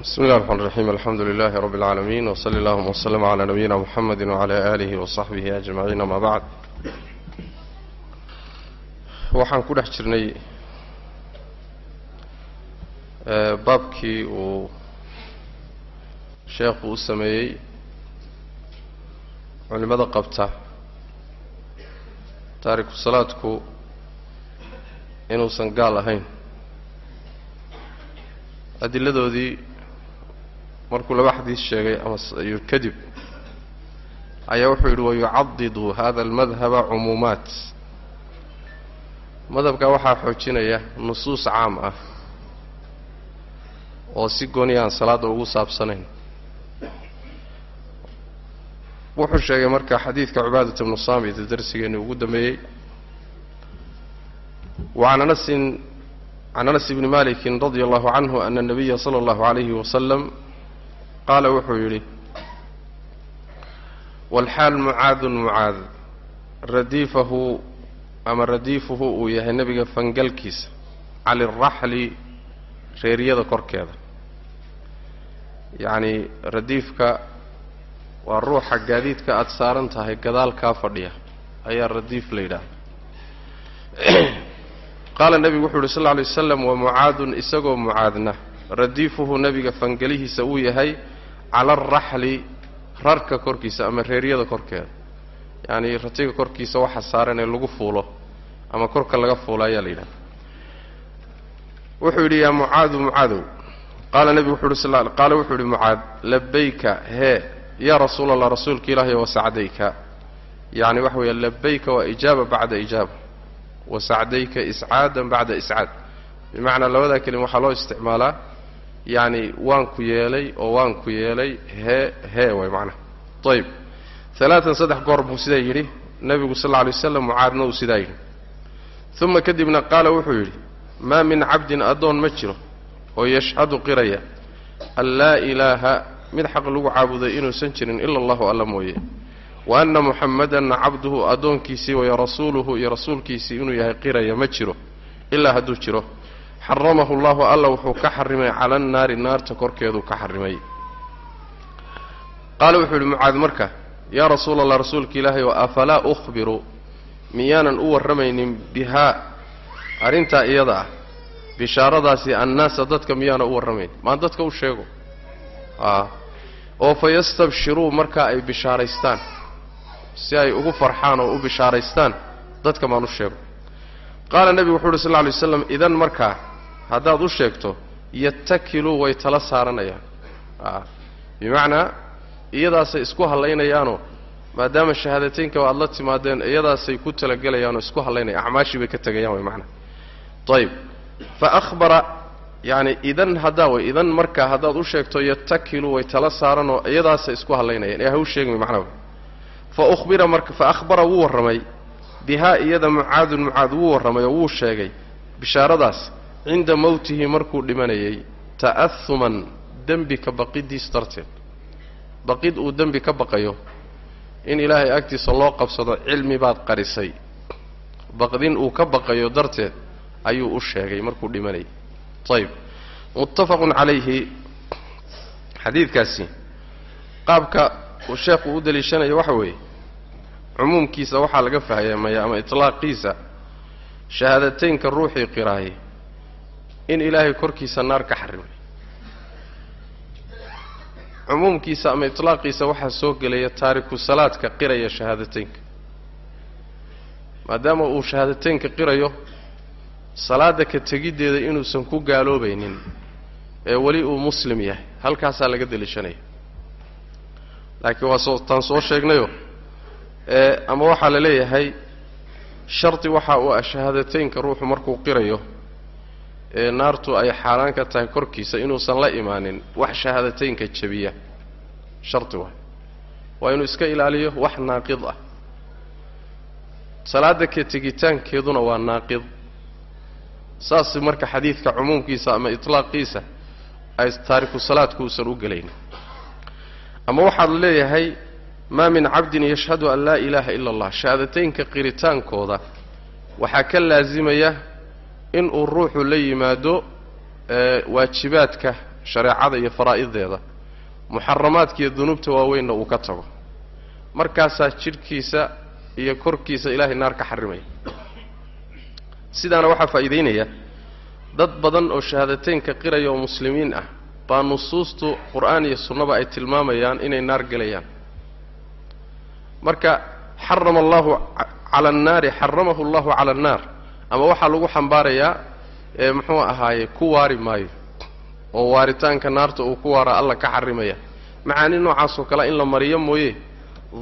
بسم الله الرحمن الرحيم الحمد لله رب العالمين وصلى اللهم وسلم على نبينا محمد وعلى آله وصحبه أجمعين ما بعد waxaan ku dhex jirnay baabkii uu sheekhu u sameeyey culimmada qabta taariku salaadku inuusan gaal ahayn adiladoodii markuu laba xadiis sheegay ama kadib ayaa wuxuu yidhi wayucadidu hada almadhaba cumuumaat. Madhabkaa waxaa xoojinaya nusuus caam ah oo si gooni aan salaadda ugu saabsanayn. Wuxuu sheegay marka xadiidka cubaadata bnu saamit darsigeenni ugu dambeeyey wacan anasin can anas bni malikin radia allahu canhu ana nabiya sala allahu alayhi wasalam qaala wuxuu yidhi walxaal mucaadun mucaad radiifahu ama radiifuhu uu yahay nebiga fangalkiisa cali araxli reeryada korkeeda. Yacni radiifka waa ruuxa gaadiidka aada saaran tahay gadaal kaa fadhiya ayaa radiif la yidhaahda qaala nebigu wuxuu yidhi sal lla alay wasalam wa mucaadun isagoo mucaadna radiifuhu nebiga fangelihiisa uu yahay cala alraxli rarka korkiisa ama reeryada korkeeda. Yacni ratiga korkiisa waxa saaran ee lagu fuulo ama korka laga fuulo ayaa la yidhahda wuxuu yidhi yaa mucaadu mucaadow qaala nebigu wuxu uhi sal qaala wuxuu yidhi mucaad labayka hee yaa rasuula allah rasuulka ilaahi wasacdayka yacni waxa weeye labayka waa ijaaba bacda ijaaba wasacdayka iscaadan bacda iscaad. Bimacnaa labadaa kelima waxaa loo isticmaalaa yacni waan ku yeelay oo waan ku yeelay hee hee way macnaha ayib alaatan saddex goor buu sidaa yidhi nebigu sal alla alay waslam mucaadna uu sidaa yidhi. Uma kadibna qaala wuxuu yidhi maa min cabdin addoon ma jiro oo yashhadu qiraya. An laa ilaaha mid xaq lagu caabuday inuusan jirin ila allahu alla mooye. Wa anna muxammadanna cabduhu addoonkiisii waya rasuuluhu iyo rasuulkiisii inuu yahay qiraya ma jiro ilaa hadduu jiro xaramahu llahu alla wuxuu ka xarimay cala annaari naarta korkeeduu ka xarimay. Qaala wuxuu yidhi mucaad marka yaa rasuula allah rasuulka ilaahay o afalaa ukhbiru? Miyaanan u warramaynin bihaa? Arrintaa iyada ah bishaaradaasi annaasa dadka miyaana u warramayn? Maan dadka u sheego. A oo fa yastabshiruu markaa ay bishaaraystaan. Si ay ugu farxaan oo u bishaaraystaan dadka maan u sheego qaala nebigu wuxu uhi sal lla alay waslam idan markaa haddaad u sheegto yatakiluu way tala saaranayaan. A bimacnaa iyadaasay isku hallaynayaanoo maadaama shahaadateynka aad la timaadeen iyadaasay ku talagelayaanoo isku hallaynaya acmaashii bay ka tegayaan way macnaa. Ayib fa ahbara yacni idan haddaa way idan markaa haddaad u sheegto yatakilu way tala saaranoo iyadaasay isku hallaynayaan ee ha u sheegin way. Macnaa fa uhbira marka fa ahbara wuu warramay bihaa iyada mucaadun mucaad wuu warramay oo wuu sheegay bishaaradaas cinda mowtihi markuu dhimanayay ta'ahuman dembi ka baqidiis darteed. Baqid uu dembi ka baqayo in ilaahay agtiisa loo qabsado cilmi baad qarisay. Baqdin uu ka baqayo darteed ayuu u sheegay markuu dhimanayay ayib muttafaqun calayhi xadiidkaasi qaabka uu sheekhu u daliishanayo waxa weeye cumuumkiisa waxaa laga fahmaya ama itlaaqiisa shahaadateynka ruuxii qiraayay in ilaahay korkiisa naar ka xarimay. Cumuumkiisa ama itlaaqiisa waxaa soo gelaya taariku salaadka qiraya shahaadateynka. Maadaama uu shahaadateynka qirayo salaadda ka tegiddeeda inuusan ku gaaloobaynin ee weli uu muslim yahay halkaasaa laga deliishanaya laakiin waa soo taan soo sheegnayo ee ama waxaa la leeyahay shardi waxa uu ah shahaadateynka ruuxu markuu qirayo ee naartu ay xaaraan ka tahay korkiisa inuusan la imaanin wax shahaadateynka jebiya. Shardi waay waa inuu iska ilaaliyo wax naaqid ah. Salaadda ka tegitaankeeduna waa naaqid. Saas marka xadiidka cumuumkiisa ama itlaaqiisa ay taariku salaadku uusan u gelayn. Ama waxaad leeyahay maa min cabdin yashhadu an laa ilaaha ila allah shahaadateynka qiritaankooda waxaa ka laasimaya inuu ruuxu la yimaado waajibaadka shareecada iyo faraa'ideeda. Muxaramaadka iyo dunuubta waaweynna uu ka tago. Markaasaa jidhkiisa iyo korkiisa ilaahay naar ka xarimaya. Sidaana waxaa faa'iidaynaya dad badan oo shahaadateynka qiraya oo muslimiin ah baa nusuustu qur'aan iyo sunnaba ay tilmaamayaan inay naar gelayaan marka xarama allahu cala annaari xaramahu allahu cala annaar. Ama waxaa lagu xambaarayaa ee muxuu ahaaye ku waari maayo. Oo waaritaanka naarta uu ku waara alla ka xarimaya. Macaani noocaasoo kale in la mariyo mooye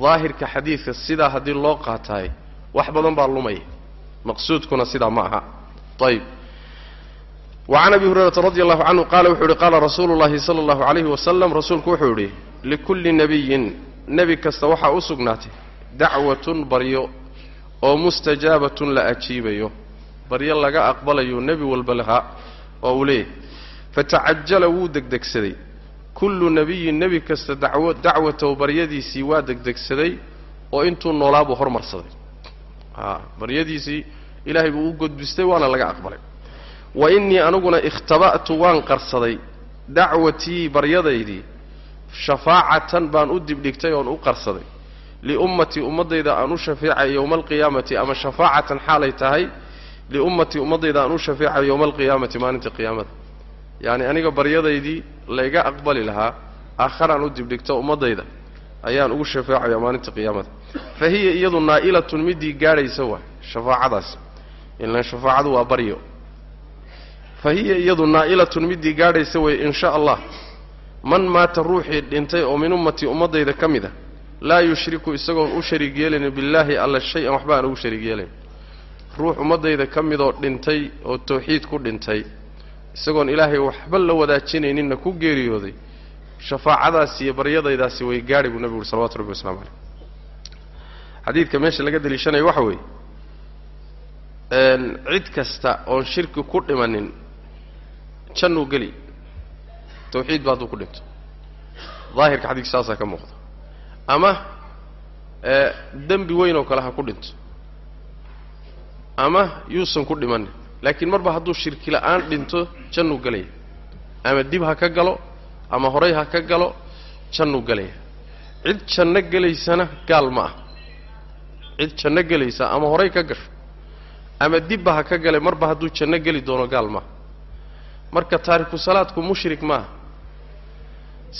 daahirka xadiidka sidaa haddii loo qaataay wax badan baa lumaya maqsuudkuna sidaa ma aha. Ayb wacan abi hurayrata radi allahu canhu qaala wuxuu yihi qaala rasuulu llahi sala allahu calayhi wasalam rasuulku wuxuu yidhi likulli nebiyin nebi kasta waxaa u sugnaatay. Dacwatun baryo oo mustajaabatun la ajiibayo. Baryo laga aqbalayo nebi walba lahaa oo uu leeyahy fatacajala wuu degdegsaday. Kullu nebiyin nebi kasta dacwo dacwatow baryadiisii waa degdegsaday oo intuu noolaa buu hormarsaday. A baryadiisii ilaahay buu u godbistay waana laga aqbalay. Wa innii aniguna ikhtaba'tu waan qarsaday dacwatii baryadaydii shafaacatan baan u dibdhigtay oon u qarsaday. Liummatii ummaddayda aan u shafeecayo yowma alqiyaamati ama shafaacatan xaalay tahay liummatii ummaddayda aan u shafeecayo yowma alqiyaamati maalinta qiyaamada. Yacni aniga baryadaydii layga aqbali lahaa aakharaan u dibdhigto ummaddayda ayaan ugu shafeecaya maalinta qiyaamada. Fa hiya iyadu naa'ilatun midii gaadhaysa waay shafaacadaas. Ilan shafaacadu waa baryo. Fa hiya iyadu naa'ilatun midii gaadhaysa way in sha allah man maata ruuxii dhintay oo min ummatii ummaddayda ka mid a laa yushriku isagoon u shariig yeelayn billaahi alla shay-an waxba aan ugu shariig yeelayn ruux ummaddayda ka midoo dhintay oo tawxiid ku dhintay isagoon ilaahay waxba la wadaajinayninna ku geeriyooday shafaacadaasi iyo baryadaydaasi way gaadhi buu nebigu uhi salawatu rabbi waslamu caleyh xadiidka meesha laga daliishanayo waxa weeye cid kasta oon shirki ku dhimanin jannuu geli tawxiid ba hadduu ku dhinto daahirka xadiidka saasaa ka muuqda. Ama dembi weyn oo kale ha ku dhinto. Ama yuusan ku dhimanin. Laakiin marba hadduu shirki la'aan dhinto jannuu gelaya. Ama dib ha ka galo ama horay ha ka galo jannuu gelaya. Cid janno gelaysana gaal ma ah. Cid janno gelaysa ama horay ka gasho. Ama dibba ha ka gale marba hadduu janno geli doono gaal maaha marka taariku salaadku mushrik ma aha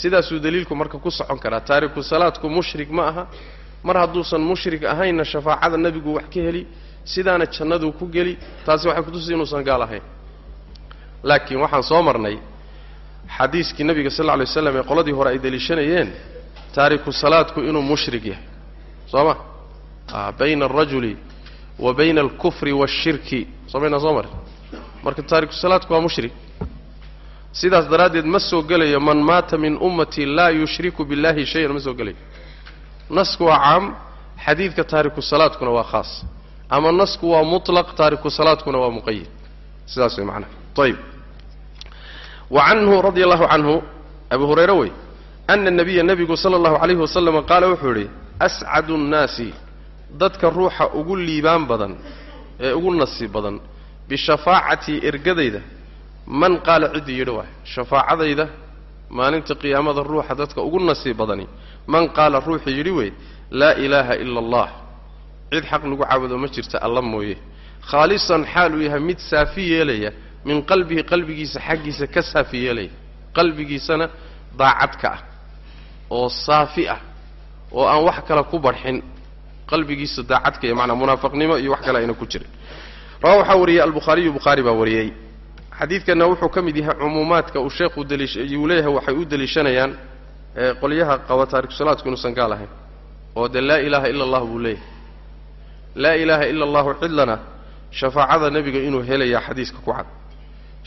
sidaasuu daliilku marka ku socon karaa taariku salaadku mushrik ma aha. Mar hadduusan mushrik ahaynna shafaacada nebigu wax ka heli sidaana jannaduu ku geli taasi waxay kutusi inuusan gaal ahayn. Laakiin waxaan soo marnay xadiiskii nebiga sal lla lay ee qoladii hore ay deliishanayeen taariku salaadku inuu mushrik yahay. Soo ma? A bayna alrajuli wa bayna alkufri waashirki soo maynaa soo marin? Marka taariku salaadku waa mushrik sidaas daraaddeed ma soo gelayo man maata min ummatii laa yushriku billahi shayan ma soo gelayo. Nasku waa caam xadiidka taariku salaadkuna waa khaas. Ama nasku waa mutlaq taariku salaadkuna waa muqayad sidaas way macnaha. Ayib wa canhu radia allahu canhu abu hurayre wey ana nabiya nebigu sala allahu calayhi wasalama qaala wuxuu yidhi ascadu nnaasi dadka ruuxa ugu liibaan badan ee ugu nasiib badan bishafaacatii ergadayda man qaala ciddii yidhi waay shafaacadayda maalinta qiyaamada ruuxa dadka ugu nasiib badani. Man qaala ruuxii yidhi wey laa ilaaha ila allah. Cid xaq lagu caabudo ma jirta alla mooye. Khaalisan xaal uu yahay mid saafi yeelaya min qalbihi qalbigiisa xaggiisa ka saafi yeelaya. Qalbigiisana daacad ka ah oo saafi ah oo aan wax kale ku barxin. Qalbigiisa daacadka iyo macnaa munaafaqnimo iyo wax kale ayna ku jirin. Rawa waxaa wariyey albukhaariyu bukhaari baa wariyey xadiidkanna wuxuu ka mid yahay cumuumaadka uu sheekhu daliishuu leeyahay waxay u deliishanayaan qolyaha qaba taarikusalaadku inuusan gaal ahayn oo dee laa ilaaha ila allah buu leeyahay. Laa ilaaha ila allahu cidlana shafaacada nebiga inuu helayaa xadiiska ku cad.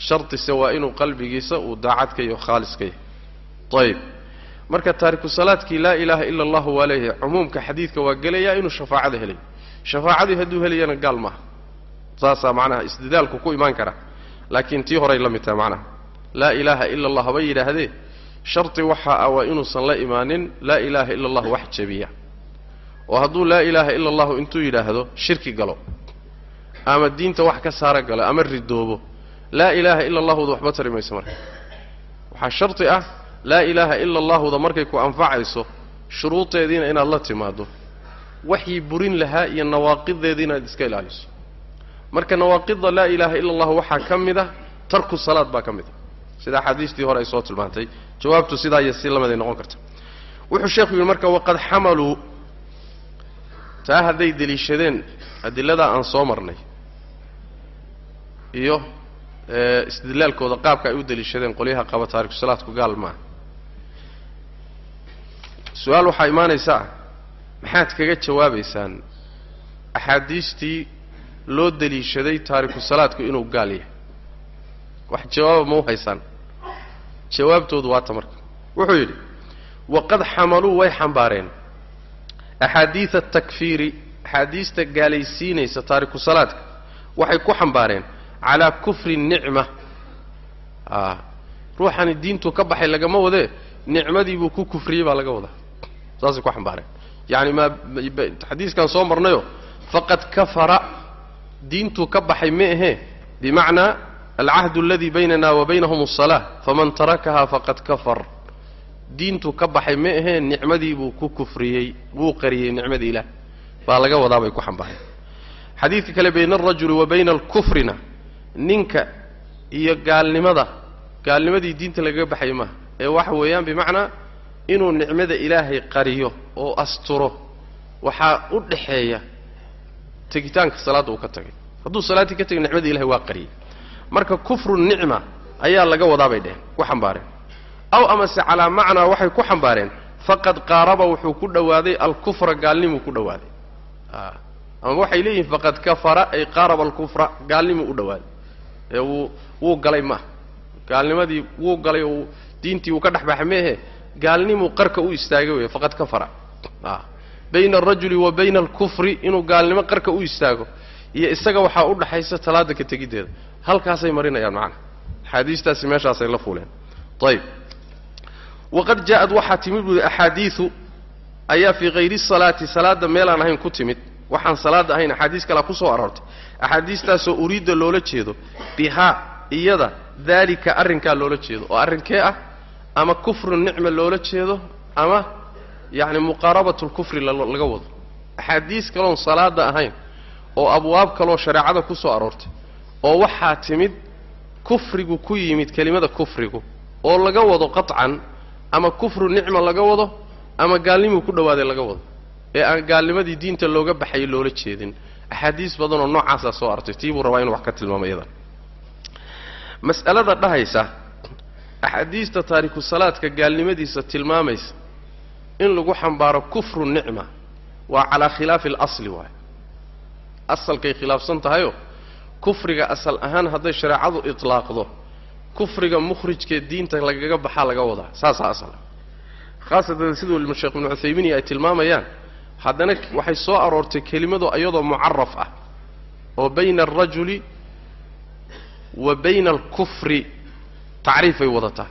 Shardise waa inuu qalbigiisa uu daacadka iyo khaaliska yahay. Ayib marka taariku salaadkii laa ilaaha ila allahu waa leeyahay cumuumka xadiidka waa gelayaa inuu shafaacada helayo shafaacadii hadduu helayana gaal maaha. Saasaa macnaha istidlaalku ku imaan kara laakiin tii horay la mid tahay macnaha. Laa ilaaha ila allah haba yidhaahdee? Sharti waxa ah waa inuusan la imaanin laa ilaaha ila allah wax jabiya oo hadduu laa ilaaha ila allahu intuu yidhaahdo shirki galo. Ama diinta wax ka saara galo ama ridoobo. Laa ilaaha ila allahuda waxba tari mayso marka. Waxaa sharti ah laa ilaaha ila allahuda markay ku anfacayso shuruudeediina inaad la timaaddo. Waxii burin lahaa iyo nawaaqideedii inaad iska ilaaliso marka nawaaqidda laa ilaaha ila allah waxaa ka mid ah tarku salaad baa ka mid ah. Sida axaadiistii hore ay soo tilmaantay jawaabtu sidaa iyo si lamaday noqon karta. Wuxuu sheekhu yidhi marka waqad xamaluu taa hadday deliishadeen adiladaa aan soo marnay iyo istidlaalkooda qaabka ay u deliishadeen qolyaha qaba taariku salaadku gaal maaha su'aal waxaa imaanaysaa maxaad kaga jawaabaysaan axaadiistii loo deliishaday taariku salaadku inuu gaal yahay. Wax jawaaba ma u haysaan. Jawaabtoodu waata marka wuxuu yidhi waqad xamaluu way xambaareen. Axaadiida atakfiiri axaadiista gaalaysiinaysa taariku salaadka waxay ku xambaareen. Calaa kufri nicma. A ruuxani diintuu ka baxay lagama wadee? Nicmadiibuu ku kufriyey baa laga wadaa. Saasay ku xambaareen. Yacni maa xadiiskan soo marnayo faqad kafara diintuu ka baxay ma ahee bimacnaa alcahdu aladii baynana wa baynahum asalaa faman tarakaha faqad kafar. Diintuu ka baxay ma ahee nicmadiibuu ku kufriyey wuu qariyey nicmadii ilaah. Baa laga wadaa bay ku xambaareen xadiidka kale bayna alrajuli wa bayna alkufrina ninka iyo gaalnimada gaalnimadii diinta lagaga baxay maaha ee waxa weeyaan bimacnaa inuu nicmada ilaahay qariyo oo asturo waxaa u dhaxeeya tegitaanka salaadda uu ka tagay hadduu salaaddii ka tagay nicmada ilahay waa qariyey. Marka kufru nicma ayaa laga wadaabay dheheen ku xambaareen. Aw amase calaa macnaa waxay ku xambaareen faqad qaaraba wuxuu ku dhowaaday alkufra gaalnimuu ku dhowaaday ama waxay leeyihiin faqad kafara ay qaaraba alkufra gaalnimuu u dhowaaday ee wuu wuu galay maaha gaalnimadii wuu galay oo diintii uu ka dhex baxay meehe gaalnimuu qarka u istaagay wey faqad kafara bayna alrajuli wa bayna alkufri inuu gaalnimo qarka u istaago iyo isaga waxaa u dhaxaysa talaada ka tegiddeeda halkaasay marinayaan macana axaadiistaasi meeshaasay la fuuleen. Ayib waqad jaa-ad waxaa timid buui axaadiiu ayaa fii hayri salaati salaadda meelaan ahayn ku timid. Waxaan salaadda ahayn axaadiis kalea ku soo aroortay. Axaadiistaasoo uriidda loola jeedo bihaa iyada daalika arrinkaa loola jeedo. Oo arrinkee ah? Ama kufru nicma loola jeedo? Ama yacni muqaarabatu lkufri laga wado. Axaadiis kaloon salaadda ahayn oo abwaab kaloo shareecada ku soo aroortay oo waxaa timid kufrigu ku yimid kelimada kufrigu oo laga wado qaطcan ama kufru nicma laga wado ama gaalnimuu ku dhowaaday laga wado. Ee aan gaalnimadii diinta looga baxayay loola jeedin. Axaadiis badanoo noocaasaa soo artay tii buu rabaa inu wax ka tilmaamo iyadan mas'alada dhahaysa axaadiista taariku salaadka gaalnimadiisa tilmaamaysa in lagu xambaaro kufru nicma. Waa calaa khilaafi alasli waayo asalkay khilaafsan tahayoo kufriga asal ahaan hadday shareecadu itlaaqdo kufriga mukhrijkee diinta lagaga baxaa laga wadaa. Saasaa asala khaasatan siduu sheekh ibnu cuthaymiin ay tilmaamayaan haddana waxay soo aroortay kelimadu iyadoo mucaraf ah oo bayna alrajuli wa bayna alkufri tacriifay wadataa.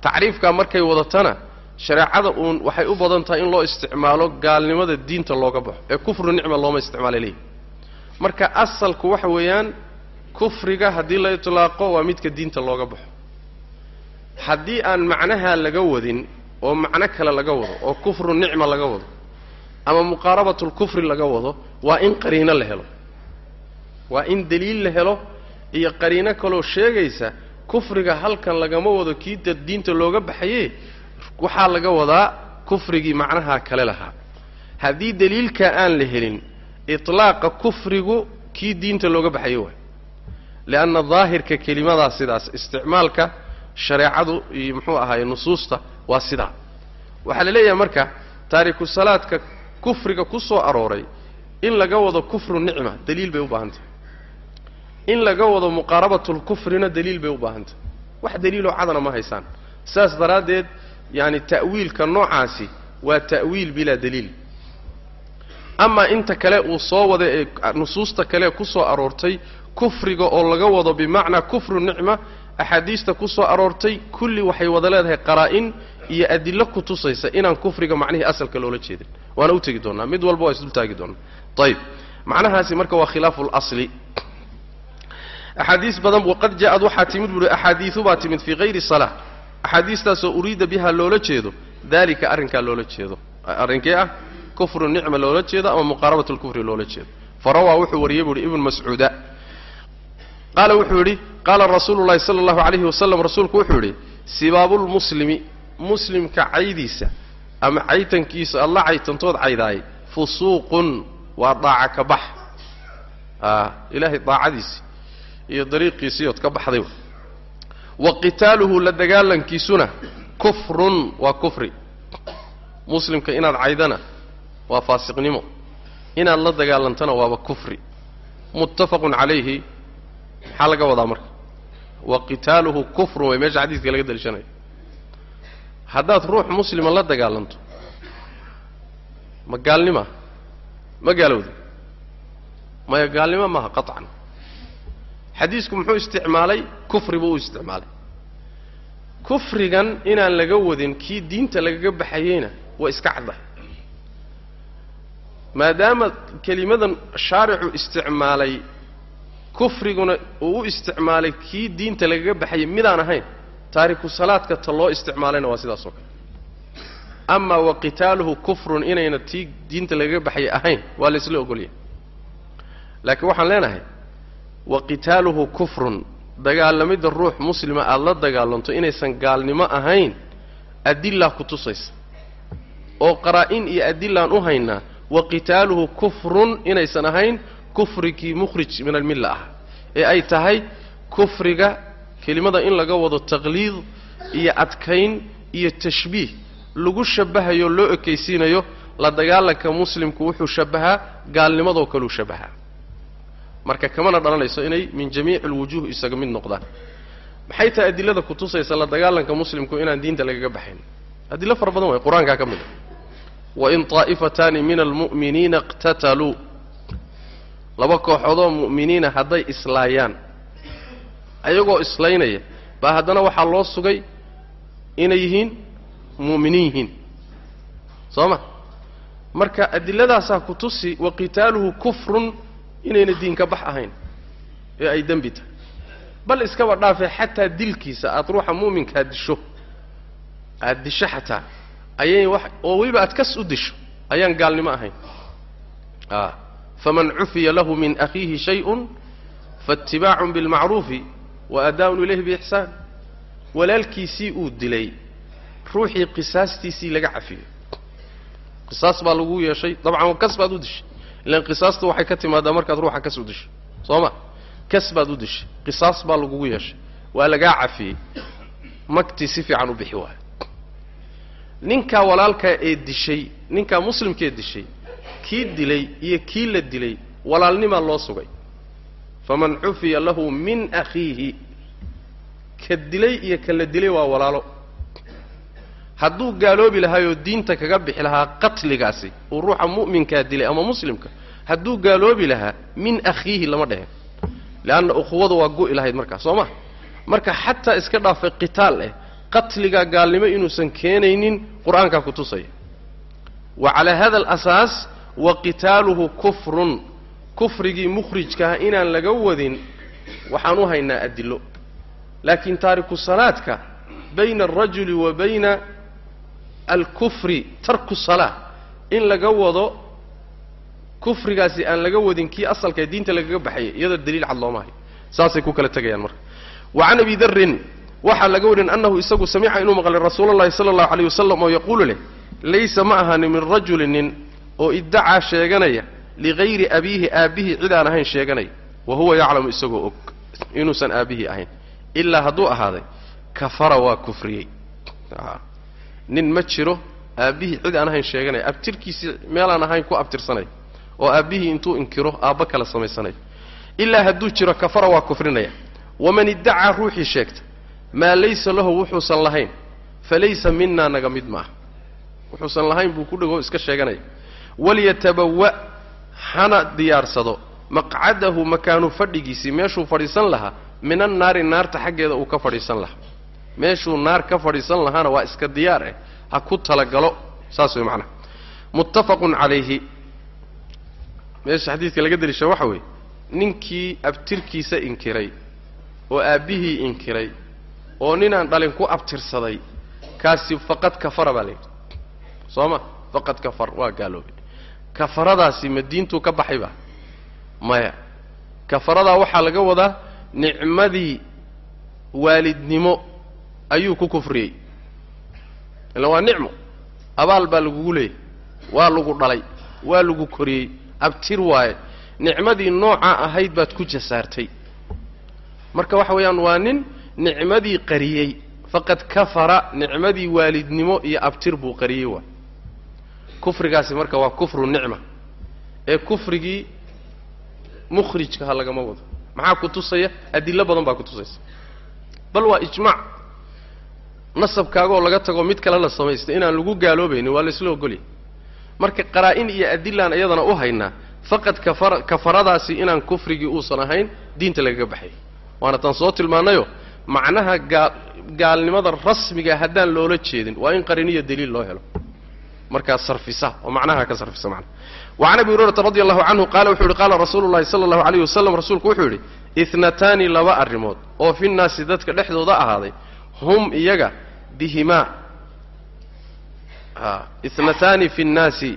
Tacriifkaa markay wadatana shareecada uun waxay u badan tahay in loo isticmaalo gaalnimada diinta looga baxo ee kufru nicma looma isticmaala leeyihi marka asalku waxa weeyaan kufriga haddii la itlaaqo waa midka diinta looga baxo. Haddii aan macnaha laga wadin oo macno kale laga wado oo kufru nicma laga wado ama muqaarabatulkufri laga wado waa in qariino la helo. Waa in deliil la helo iyo qariino kaloo sheegaysa kufriga halkan lagama wado kii da diinta looga baxaye waxaa laga wadaa kufrigii macnaha kale lahaa. Haddii deliilkaa aan la helin itlaaqa kufrigu kii diinta looga baxayo waay. Lianna daahirka kelimadaa sidaas isticmaalka shareecadu iyo muxuu ahaaye nusuusta waa sidaa. Waxaa la leeyahay marka taariku salaadka kufriga ku soo arooray in laga wado kufru nicma daliil bay u baahan tahay. In laga wado muqaarabatulkufrina daliil bay u baahan tahay. Wax daliiloo cadana ma haysaan. Saas daraaddeed yaani ta'wiilka noocaasi waa ta'wiil bilaa daliil. Amaa inta kale uu soo wada ee nusuusta kale ku soo aroortay kufriga oo laga wado bimacnaa kufru nicma axaadiista ku soo aroortay kulli waxay wada leedahay qaraa-in iyo adillo ku tusaysa inaan kufriga macnihii asalka loola jeedin. Waana u tegi doonaa. Mid walba waa isdul taagi doonaa. Ayib macnahaasi marka waa khilaafu lasli axaadiis badan qad jaa-ad waxaa timid buuhi axaadiiu baa timid fii hayri salaa axaadiistaasoo uriida biha loola jeedo dalika arrinkaa loola jeedo. Arrinkee ah kufru nicma loola jeedo ama muqaarabat lkufri loola jeedo. Farawaa wuxuu wariyey buuhi ibnu mascuuda. Qaala wuxuu yidhi qaala rasuulu llahi sala allahu calayhi wasalam rasuulku wuxuu yidhi sibaabulmuslimi muslimka caydiisa ama caytankiisa alla caytantood caydaayay fusuuqun waa daaca ka bax. A ilaahay daacadiisi iyo dariiqiisiiyood ka baxday wa qitaaluhu la dagaalankiisuna kufrun waa kufri. Muslimka inaad caydana waa faasiqnimo. Inaad la dagaalantana waaba kufri. Muttafaqun calayhi maxaa laga wadaa marka? Wa qitaaluhu kufrun way meesha xadiiska laga daliishanaya. Haddaad ruux muslima la dagaalanto ma gaalnima? Ma gaalowda? Maya gaalnimo maaha qaطcan xadiisku muxuu isticmaalay? Kufri buu u isticmaalay. Kufrigan inaan laga wadin kii diinta lagaga baxayeyna waa iska caddahay maadaama kelimadan shaaricu isticmaalay kufriguna uu u isticmaalay kii diinta lagaga baxayay midaan ahayn taariku salaadka ta loo isticmaalayna waa sidaas oo kale. Amaa wa qitaaluhu kufrun inayna tii diinta lagaga baxayay ahayn waa la isla ogolyahay. Laakiin waxaan leenahay wa qitaaluhu kufrun. Dagaalamidda ruux muslima aada la dagaalanto inaysan gaalnimo ahayn adilaa ku tusaysa. Oo qaraa-in iyo adilaan u haynaa wa qitaaluhu kufrun inaysan ahayn kufrigii mukhrij min almilla ah. Ee ay tahay kufriga kelimada in laga wado taqliid iyo adkayn iyo tashbiih. Lagu shabahayo loo ekaysiinayo la dagaalanka muslimku wuxuu shabahaa gaalnimadoo kaleu shabahaa marka kamana dhalanayso inay min jamiici alwujuuh isaga mid noqdaan maxay tahay adilada kutusaysa la dagaalanka muslimku inaan diinta lagaga baxayn? Adilo fara badan way qur'aankaa ka mid a wain taa'ifataani min almu'miniina iqtataluu laba kooxoodoo mu'miniina hadday islaayaan. Ayagoo islaynaya baa haddana waxaa loo sugay inay yihiin mu'miniin. Yihiin soo ma? Marka adiladaasaa ku tusi wa qitaaluhu kufrun inayna diinka bax ahayn ee ay dembi tahay. Bal iskaba dhaafee xataa dilkiisa aad ruuxa muuminkaa disho. Aada disho xataa. Ayay wa oo weliba aad kas u disho ayaan gaalnimo ahayn. A faman cufiya lahu min akhiihi shayun faاtibaacun bilmacruufi wa adaaun ilayhi biixsaan walaalkiisii uu dilay ruuxii qisaastiisii laga cafiyo. Qisaas baa lagu yeeshay dabcan kas baad u dishay ilan qisaasta waxay ka timaadaa markaad ruuxa kas u dishay soo ma kas baad u dishay qisaas baa lagugu yeeshay waa lagaa cafiyey magtii si fiican u bixi waayo ninkaa walaalkaa ee dishay ninkaa muslimkaee dishay kii dilay iyo kii la dilay walaalnimaa loo sugay faman cufiya lahu min akhiihi ka dilay iyo ka la dilay waa walaalo hadduu gaaloobi lahaayoo diinta kaga bixi lahaa qatligaasi uu ruuxa mu'minkaa dilay ama muslimka hadduu gaaloobi lahaa min akhiihi lama dhehen. Leanna ukhuwadu waa gu'i lahayd markaa soo ma? Marka xataa iska dhaafay qitaal eh qatligaa gaalnimo inuusan keenaynin qur'aankaa ku tusaya. Wa calaa hada alasaas wa qitaaluhu kufrun. Kufrigii mukhrijkaha inaan laga wadin waxaan u haynaa adilo. Laakiin taariku salaadka bayna alrajuli wa bayna alkufri tarku salaa in laga wado kufrigaasi aan laga wadin kii asalkae diinta lagaga baxayay iyadoo daliil cad looma hayo. Saasay ku kala tegayaan marka. Wa can abi darin waxaa laga warin annahu isagu samica inuu maqlay rasuula allahi sala allahu alayh wasalam oo yaquulu leh laysa ma ahani min rajuli nin oo iddacaa sheeganaya ligayri abiihi aabbihii cid aan ahayn sheeganaya. Wa huwa yaclamu isagoo og inuusan aabbihii ahayn. Ilaa hadduu ahaaday kafara waa kufriyey nin ma jiro aabbihii cid aan ahayn sheeganaya abtirkiisii meelaan ahayn ku abtirsanaya oo aabbihii intuu inkiro aabba kala samaysanayo ilaa hadduu jiro kafara waa kufrinaya. Waman iddacaa ruuxii sheegta maa laysa lahu wuxuusan lahayn fa laysa minaa naga mid ma ah wuxuusan lahayn buu ku dhego iska sheeganaya walyatabawa hana diyaarsado. Maqcadahu makaanu fadhigiisii meeshuu fadhiisan lahaa min annaari naarta xaggeeda uu ka fadhiisan lahaa meeshuu naar ka fadhiisan lahaana waa iska diyaar eh ha ku talagalo saas way macnaha. Muttafaqun calayhi. Meesha xadiidka laga deliisha waxa weeye ninkii abtirkiisa inkiray oo aabbihii inkiray oo ninaan dhalin ku abtirsaday kaasi faqad kafara baa layidhi soo ma? Faqad kafar waa gaaloobay. Kafaradaasi ma diintuu ka baxayba maya. Kafaradaa waxaa laga wadaa nicmadii waalidnimo ayuu ku kufriyey. Illa waa nicmo. Abaal baa lagugu leeyahy waa lagu dhalay. Waa lagu koriyey. Abtir waaye. Nicmadii noocaa ahayd baad ku jasaartay. Marka waxa weeyaan waa nin nicmadii qariyey. Faqad kafara nicmadii waalidnimo iyo abtir buu qariyey waay kufrigaasi marka waa kufru nicma. Ee kufrigii mukhrijka ha lagama wado. Maxaa ku tusaya? Adillo badan baa ku tusaysa. Bal waa ijmaac nasabkaagaoo laga tago mid kale la samaysta inaan lagu gaaloobaynin waa laysla ogolyahy marka qaraa-in iyo adilaan iyadana u haynaa faqad kafara kafaradaasi inaan kufrigii uusan ahayn diinta lagaga baxay. Waana tan soo tilmaanayo macnaha gaa gaalnimada rasmiga haddaan loola jeedin waa in qariniyo daliil loo helo. Markaa sarfisa oo macnaha ka sarfisa macna. Wacan abi hurayrata radi allahu canhu qaala wuxuu yihi qaala rasuulu llahi sala allahu alayh wasalam rasuulku wuxuu yidhi ithnataani laba arrimood oo fi nnaasi dadka dhexdooda ahaaday hum iyaga bihimaa a ithnataani fi nnaasi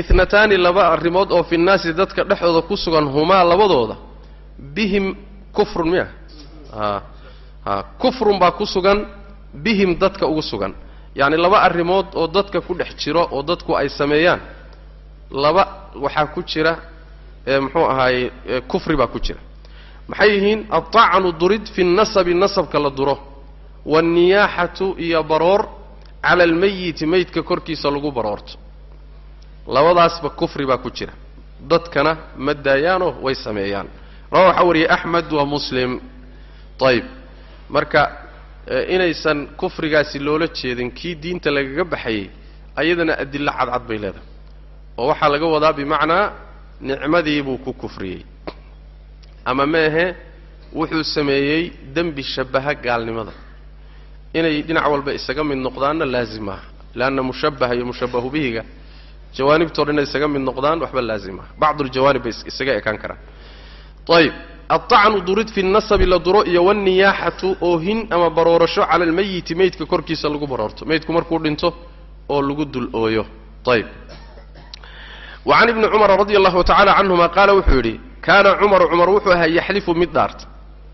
ithnataani laba arrimood oo fi nnaasi dadka dhexdooda ku sugan humaa labadooda bihim kufrun miya kufrun baa ku sugan bihim dadka ugu sugan yacni laba arrimood oo dadka ku dhex jiro oo dadku ay sameeyaan laba waxaa ku jira muxuu ahaaye kufri baa ku jira maxay yihiin altacnu durid fi nasabi nasabka la duro waalniyaaxatu iyo baroor cala almayiti meydka korkiisa lagu baroorto labadaasba kufri baa ku jira dadkana ma daayaanoo way sameeyaan rawa waxaa wariyey axmed waa muslim ayib marka inaysan kufrigaasi loola jeedin kii diinta lagaga baxayey ayadana adillo cadcad bay leedahay oo waxaa laga wadaa bimacnaa nicmadii buu ku kufriyey ama meehe wuxuu sameeyey dembi shabaha gaalnimada inay dhinac walba isaga mid noqdaanna laazim maaha leanna mushabbaha iyo mushabbahu bihiga jawaanibtoo dhan isaga mid noqdaan waxba laazim maaha bacduljawaanib bay isaga ekaan karaan. Ayib altacnu durid fi nasabi la duro iyo wanniyaaxatu oohin ama baroorasho cala almayiti meydka korkiisa lagu baroorto. Meydku markuu dhinto oo lagu dul ooyo. Ayib wa ibni cumara radi allahu tacala canhuma qaala wuxuu yidhi kaana cumaru cumar wuxuu ahaa yaxlifu mid dhaarta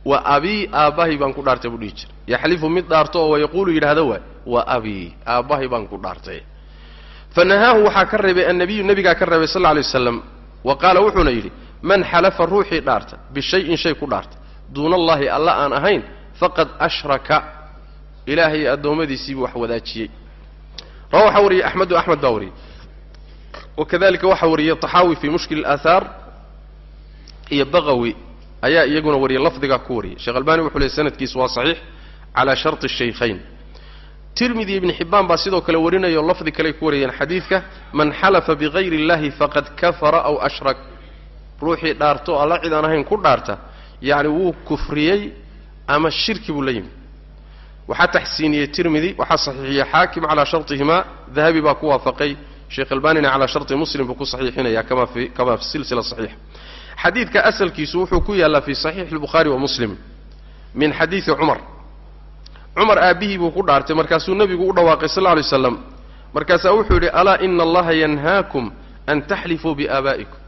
wa abii aabbahay baan ku dhaartay buu dhihi jira yaxlifu mid dhaarto oo wayaquulu yidhahda waay wa abii aabbahay baan ku dhaartay. Fa waxaa ka reebay annabiyu nebigaa ka reebay sal lla alay waslam wa qaala wuxuuna yidhi man xalafa ruuxii dhaarta bishayin shay ku dhaarta duuna allaahi alla aan ahayn faqad ashraka. Ilaahay addoommadiisiibuu wax wadaajiyey. Rawa waxaa wariyey axmedu axmed baa wariyey wakadalika waxaa wariyey taxaawi fii mushkil اlaahaar iyo baqawi ayaa iyaguna wariyay lafdigaa ku wariyay sheekh albani wuxuu leey sanadkiis waa saxiix calaa sharti shaykhayn. Tirmidi ibni xibaan baa sidoo kale warinayo lafdi kaley ku wariyeen xadiidka man xalafa bikayri اllahi faqad kafara aw ashrak. Ruuxii dhaarto alla cid aan ahayn ku dhaarta yacni wuu kufriyey ama shirki buu la yimi waxaa taxsiiniyey tirmidi waxaa saxiixiyey xaakim calaa shartihimaa dahabi baa ku waafaqay. Sheekh albanina calaa sharti muslim buu ku saxiixinaya kamaa fi silsila saxiixa xadiidka asalkiisu wuxuu ku yaallaa fi saxiixi اlbukhaari wa muslim min xadiidi cumar. Cumar aabbihii buu ku dhaartay markaasuu nebigu u dhawaaqay sal lla lay slam markaasaa wuxuu yidhi alaa ina allaha yanhaakum an taxlifuu biaabaa'ikum?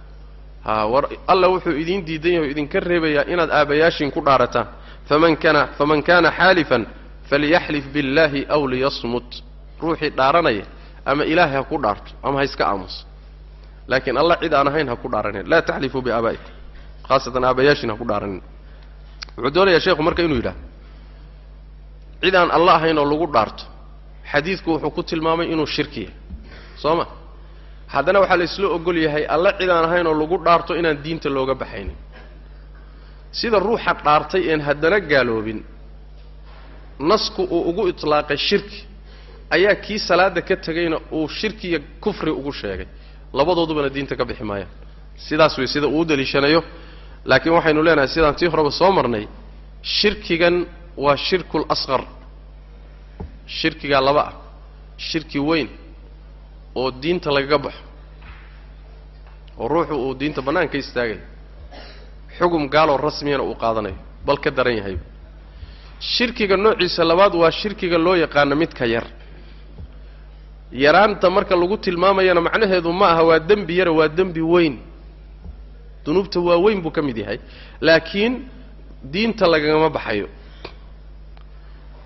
Ha war alla wuxuu idiin diidan yahay o idinka reebayaa inaad aabbayaashin ku dhaarataan faman kana faman kana xaalifan falyaxlif biاllahi aw liyasmut. Ruuxii dhaaranaya ama ilaahay ha ku dhaarto ama ha iska aamuso laakiin alla cid aan ahayn ha ku dhaaranin. Laa taxlifuu biaabaa'ikum khaasatan aabbayaashin ha ku dhaaranin. Wuxuu doonayaa sheekhu marka inuu yidhaha cid aan alla ahayn oo lagu dhaarto xadiidku wuxuu ku tilmaamay inuu shirki yahay. Soo ma? Haddana waxaa la isla ogol yahay alla cid aan ahayn oo lagu dhaarto inaan diinta looga baxaynin. Sida ruuxa dhaartay een haddana gaaloobin nasku uu ugu itlaaqay shirki ayaa kii salaada ka tegayna uu shirkiya kufri ugu sheegay labadoodubana diinta ka bixi maayaan. Sidaas wey sida uu daliishanayo laakiin waxaynu leenahay sidaan tii horeba soo marnay shirkigan waa shirkul asqar shirkigaa laba ah shirki weyn oo diinta lagaga baxo oo ruuxu uu diinta bannaan ka istaagayo xugum gaaloo rasmiyana uu qaadanayo bal ka daran yahay. Shirkiga noociisa labaad waa shirkiga loo yaqaano midka yar yaraanta marka lagu tilmaamayana macnaheedu ma aha waa dembi yara waa dembi weyn. Dunuubta waa weyn buu ka mid yahay. Laakiin diinta lagagama baxayo.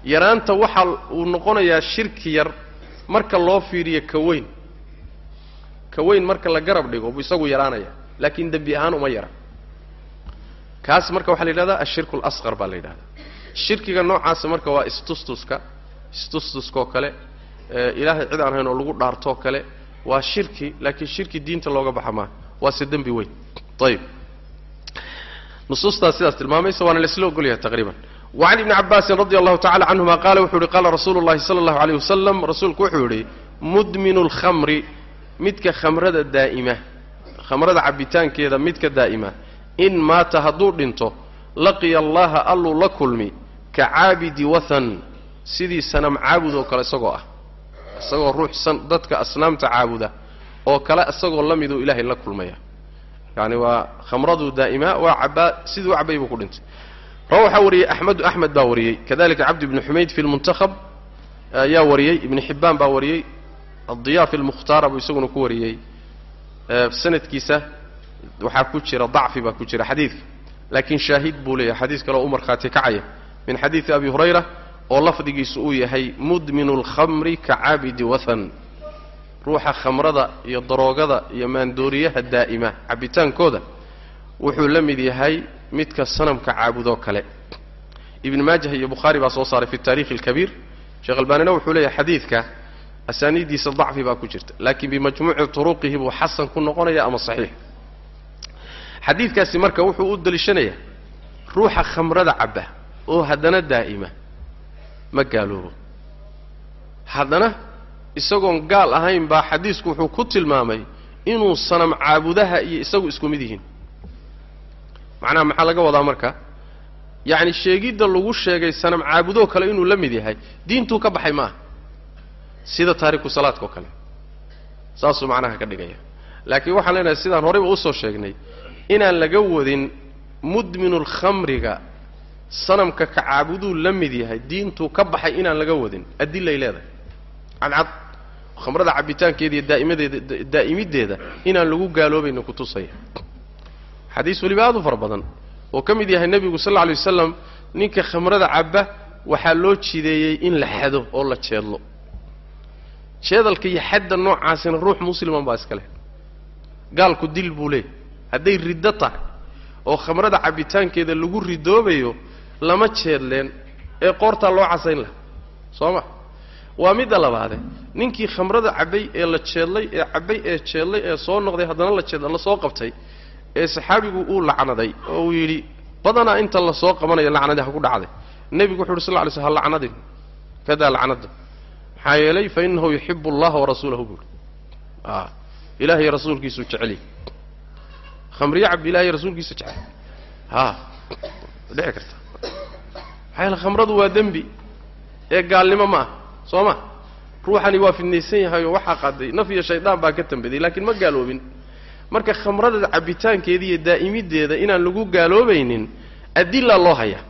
Yaraanta waxa uu noqonayaa shirki yar marka loo fiiriyo ka weyn. Ka weyn marka la garab dhigo buu isagu yaraanaya laakiin dembi ahaan uma yara. Kaas marka waxaa la yidhahdaa ashirku alasqar baa la yidhahdaa. Shirkiga noocaasa marka waa istustuska istustuskaoo kale ilaahay cid aan hayn oo lagu dhaartoo kale waa shirki laakiin shirki diinta looga baxa maaha. Waase dembi weyn. Ayib nusuustaas sidaas tilmaamaysa waana laisla ogolyahay taqriiban. Wacan ibni cabaasin radi allahu tacala canhuma qaala wuxuu yihi qaala rasuulu llahi sala allahu aleyh wasalam rasuulku wuxuu yidhi mudminu lkhamri midka khamrada daa'ima khamrada cabbitaankeeda midka daa'ima. In maata hadduu dhinto laqiya allaha alluu la kulmi ka caabidi wathan. Sidii sanam caabud oo kale isagoo ah isagoo ruux dadka asnaamta caabuda oo kale isagoo la miduu ilaahay la kulmaya. Yani waa khamradu daa'ima waa cabaa siduu cabay buu ku dhintay. Rawa waxaa wariyey axmedu axmed baa wariyey kadalika cabdi ibni xumayd fi lmuntakhab ayaa wariyey ibni xibbaan baa wariyey addiya fi lmukhtaara buu isaguna ku wariyey sanadkiisa waxaa ku jira dacfi baa ku jira xadiidka. Laakiin shaahid buu leeyahay. Xadiis kale oo u markhaati kacaya. Min xadiidi abi hurayra oo lafdigiisu uu yahay mudminu lkhamri ka caabidi wathan. Ruuxa khamrada iyo daroogada iyo maandooriyaha daa'ima cabbitaankooda wuxuu la mid yahay midka sanamka caabudoo kale. Ibn maajah iyo bukhaari baa soo saaray fi taarikhi alkabiir. Sheekh albaanina wuxuu leeyahay xadiidka asaaniiddiisa dacfi baa ku jirta laakiin bimajmuuci turuqihi buu xasan ku noqonaya ama saxiix. Xadiidkaasi marka wuxuu u daliishanayaa ruuxa khamrada cabba oo haddana daa'ima ma gaaloobo. Haddana isagoon gaal ahayn baa xadiisku wuxuu ku tilmaamay inuu sanam caabudaha iyo isagu isku mid yihiin. Macnaha maxaa laga wadaa marka? Yacni sheegidda lagu sheegay sanam caabudoo kale inuu la mid yahay diintuu ka baxay ma aha sida taariku salaadka oo kale. Saasuu macnaha ka dhigaya. Laakiin waxaan leenahay sidaan horeyba u soo sheegnay inaan laga wadin mudminulkhamriga sanamka ka caabuduu la mid yahay diintuu ka baxay inaan laga wadin. Adilay leedahay. Cadcad khamrada cabbitaankeeda iyo daa'imadeeda daa'imiddeeda inaan lagu gaaloobayna kutusaya xadiis weliba aad u fara badan oo ka mid yahay nebigu sal alla alay wasalam ninka khamrada cabba waxaa loo jideeyey in la xado oo la jeedlo. Jeedalka iyo xadda noocaasina ruux musliman baa iska leh. Gaalku dil buu leeyahy hadday riddo tahay oo khamrada cabbitaankeeda lagu ridoobayo lama jeedleen ee qoortaa loo casayn laha soo ma? Waa midda labaade. Ninkii khamrada cabbay ee la jeedlay ee cabbay ee jeedlay ee soo noqday haddana la jeed la soo qabtay ee saxaabigu uu lacnaday oo uu yidhi badanaa inta la soo qabanayo lacnadi ha ku dhacday. Nebigu wuxu uhi sal ly sl ha lacnadin. Kadaa lacnada maxaa yeelay fa innahu yuxibu allaha warasuulahu buuri a ilahay rasuulkiisuu jeceliy khamriye cabbi ilahay rasuulkiisa jecel a dhici karta maxaa yeele khamradu waa dembi. Ee gaalnimo ma ah soo ma? Ruuxani waa fidnaysan yahay oo waxaa qaaday. Naf iyo shaydaan baa ka tambaday laakiin ma gaaloobin. Marka khamrada cabbitaankeeda iyo daa'imiddeeda inaan lagu gaaloobaynin adilaa loo hayaa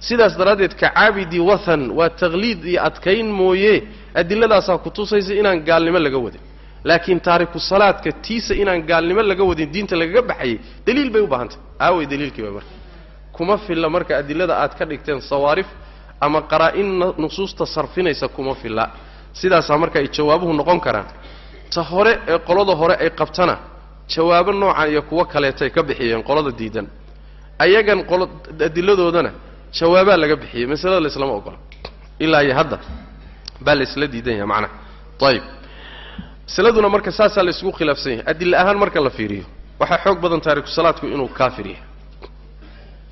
sidaas daraaddeed ka caabidi wathan waa taqliid iyo adkayn mooye. Adiladaasaa kutusaysa inaan gaalnimo laga wadin. Laakiin taariku salaadka tiisa inaan gaalnimo laga wadin diinta lagaga baxayay daliil bay u baahantay. Aaway daliilkii bay marka kuma filla marka adilada aad ka dhigteen sawaarif ama qaraa-in nusuusta sarfinaysa kuma filla. Sidaasaa marka ay jawaabuhu noqon karaan. Ta hore ee qolada hore ay qabtana jawaabo noocan iyo kuwo kaleetay ka bixiyeen qolada diidan. Ayagan qolo adiladoodana jawaabaa laga bixiyey. Masalada laislama ogola. Ilaa iyo hadda baa la isla diidan yahay macnaha ayib masaladuna marka saasaa la isugu khilaafsan yahay. Adilla ahaan marka la fiiriyo waxaa xoog badan taariku salaadku inuu kaafir yahay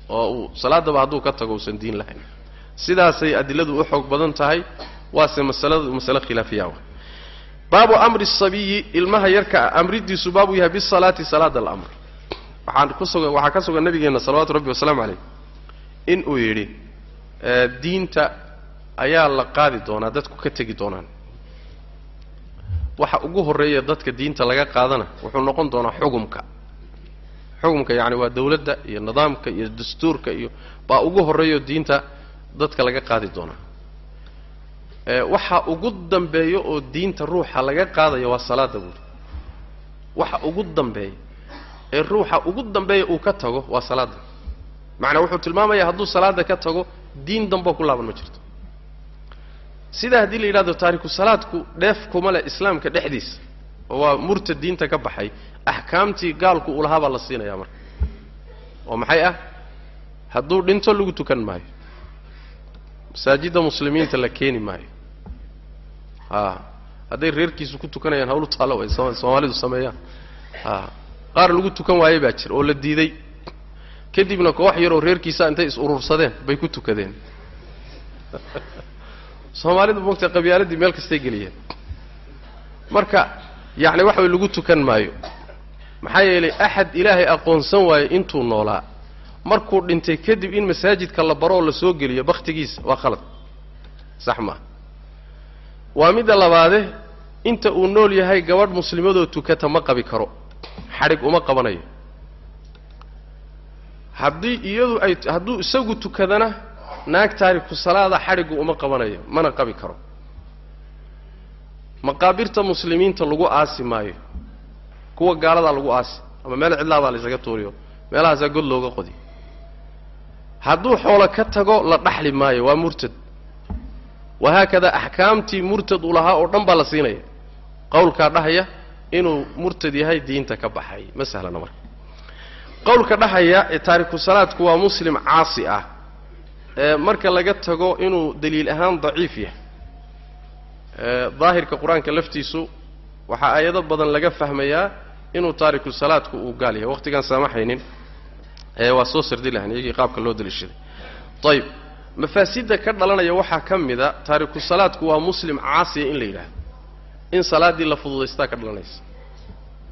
oo uu salaadaba hadduu ka tago uusan diin lahayn. Sidaasay adiladu u xoog badan tahay waase masaladu masale khilaafiya baabu amri sabiyi ilmaha yarka amridiisu baabuu yahay bisalaati salaada la amray waxaan ku sugan waxaa ka sugan nabigeenna salawatu rabbi wasalaamu calayh. In uu yidhi diinta ayaa la qaadi doonaa dadku ka tegi doonaan. Waxa ugu horreeya dadka diinta laga qaadana wuxuu noqon doonaa xugumka xugumka yacni waa dawladda iyo nidaamka iyo dastuurka iyo baa ugu horreeyo diinta dadka laga qaadi doonaa waxa ugu dambeeya oo diinta ruuxa laga qaadaya waa salaada buuri waxa ugu dambeeya ee ruuxa ugu dambeeya uu ka tago waa salaada macnaa wuxuu tilmaamayaa hadduu salaada ka tago diin damboo ku laaban ma jirto. Sidaa haddii la yidhahdo taariku salaadku dheef kuma leh islaamka dhexdiisa oo waa murta diinta ka baxay axkaamtii gaalku u lahaa baa la siinayaa marka. Oo maxay ah? Hadduu dhinto lagu tukan maayo. Masaajidda muslimiinta la keeni maayo. A hadday reerkiisu ku tukanayaan hawlu taallo ay soomaalidu sameeyaan. A qaar lagu tukan waayey baa jira oo la diiday. Kadibna koox yaroo reerkiisa intay is urursadeen bay ku tukadeen. Soomaalidu moogtay qabyaaladii meel kastay geliyeen. Marka yacni waxa way lagu tukan maayo. Maxaa yeelay axad ilaahay aqoonsan waayo intuu noolaa. Markuu dhintay kadib in masaajidka la baroo la soo geliyo bakhtigiisa waa khalad. Sax maa waa midda labaade inta uu nool yahay gabadh muslimadoo tukata ma qabi karo. Xadhig uma qabanayo. Haddii iyadu ay hadduu isagu tukadana naag taariku salaada xadhiggu uma qabanayo mana qabi karo maqaabirta muslimiinta lagu aasi maayo. Kuwa gaaladaa lagu aasi ama meel cidlaadaa la ysaga tuuriyo meelahaasaa god looga qodi. Hadduu xoolo ka tago la dhaxli maayo waa murtad. Wahaakada axkaamtii murtad uu lahaa oo dhan baa la siinaya. Qowlkaa dhahaya inuu murtad yahay diinta ka baxay. Ma sahlana marka. Qowlka dhahaya taariku salaadku waa muslim caasi ah. Ee marka laga tago inuu daliil ahaan daciif yahay daahirka qur'aanka laftiisu waxaa aayado badan laga fahmayaa inuu taariku salaadku uu gaal yahay. Waqtigaan saamaxaynin. Ee waa soo sirdi lahan iyagii qaabka loo daliishaday. Ayib mafaasidda ka dhalanaya waxaa ka mida taariku salaadku waa muslim caasiya in la yidhaahdo. In salaaddii la fududaystaa ka dhalanaysa.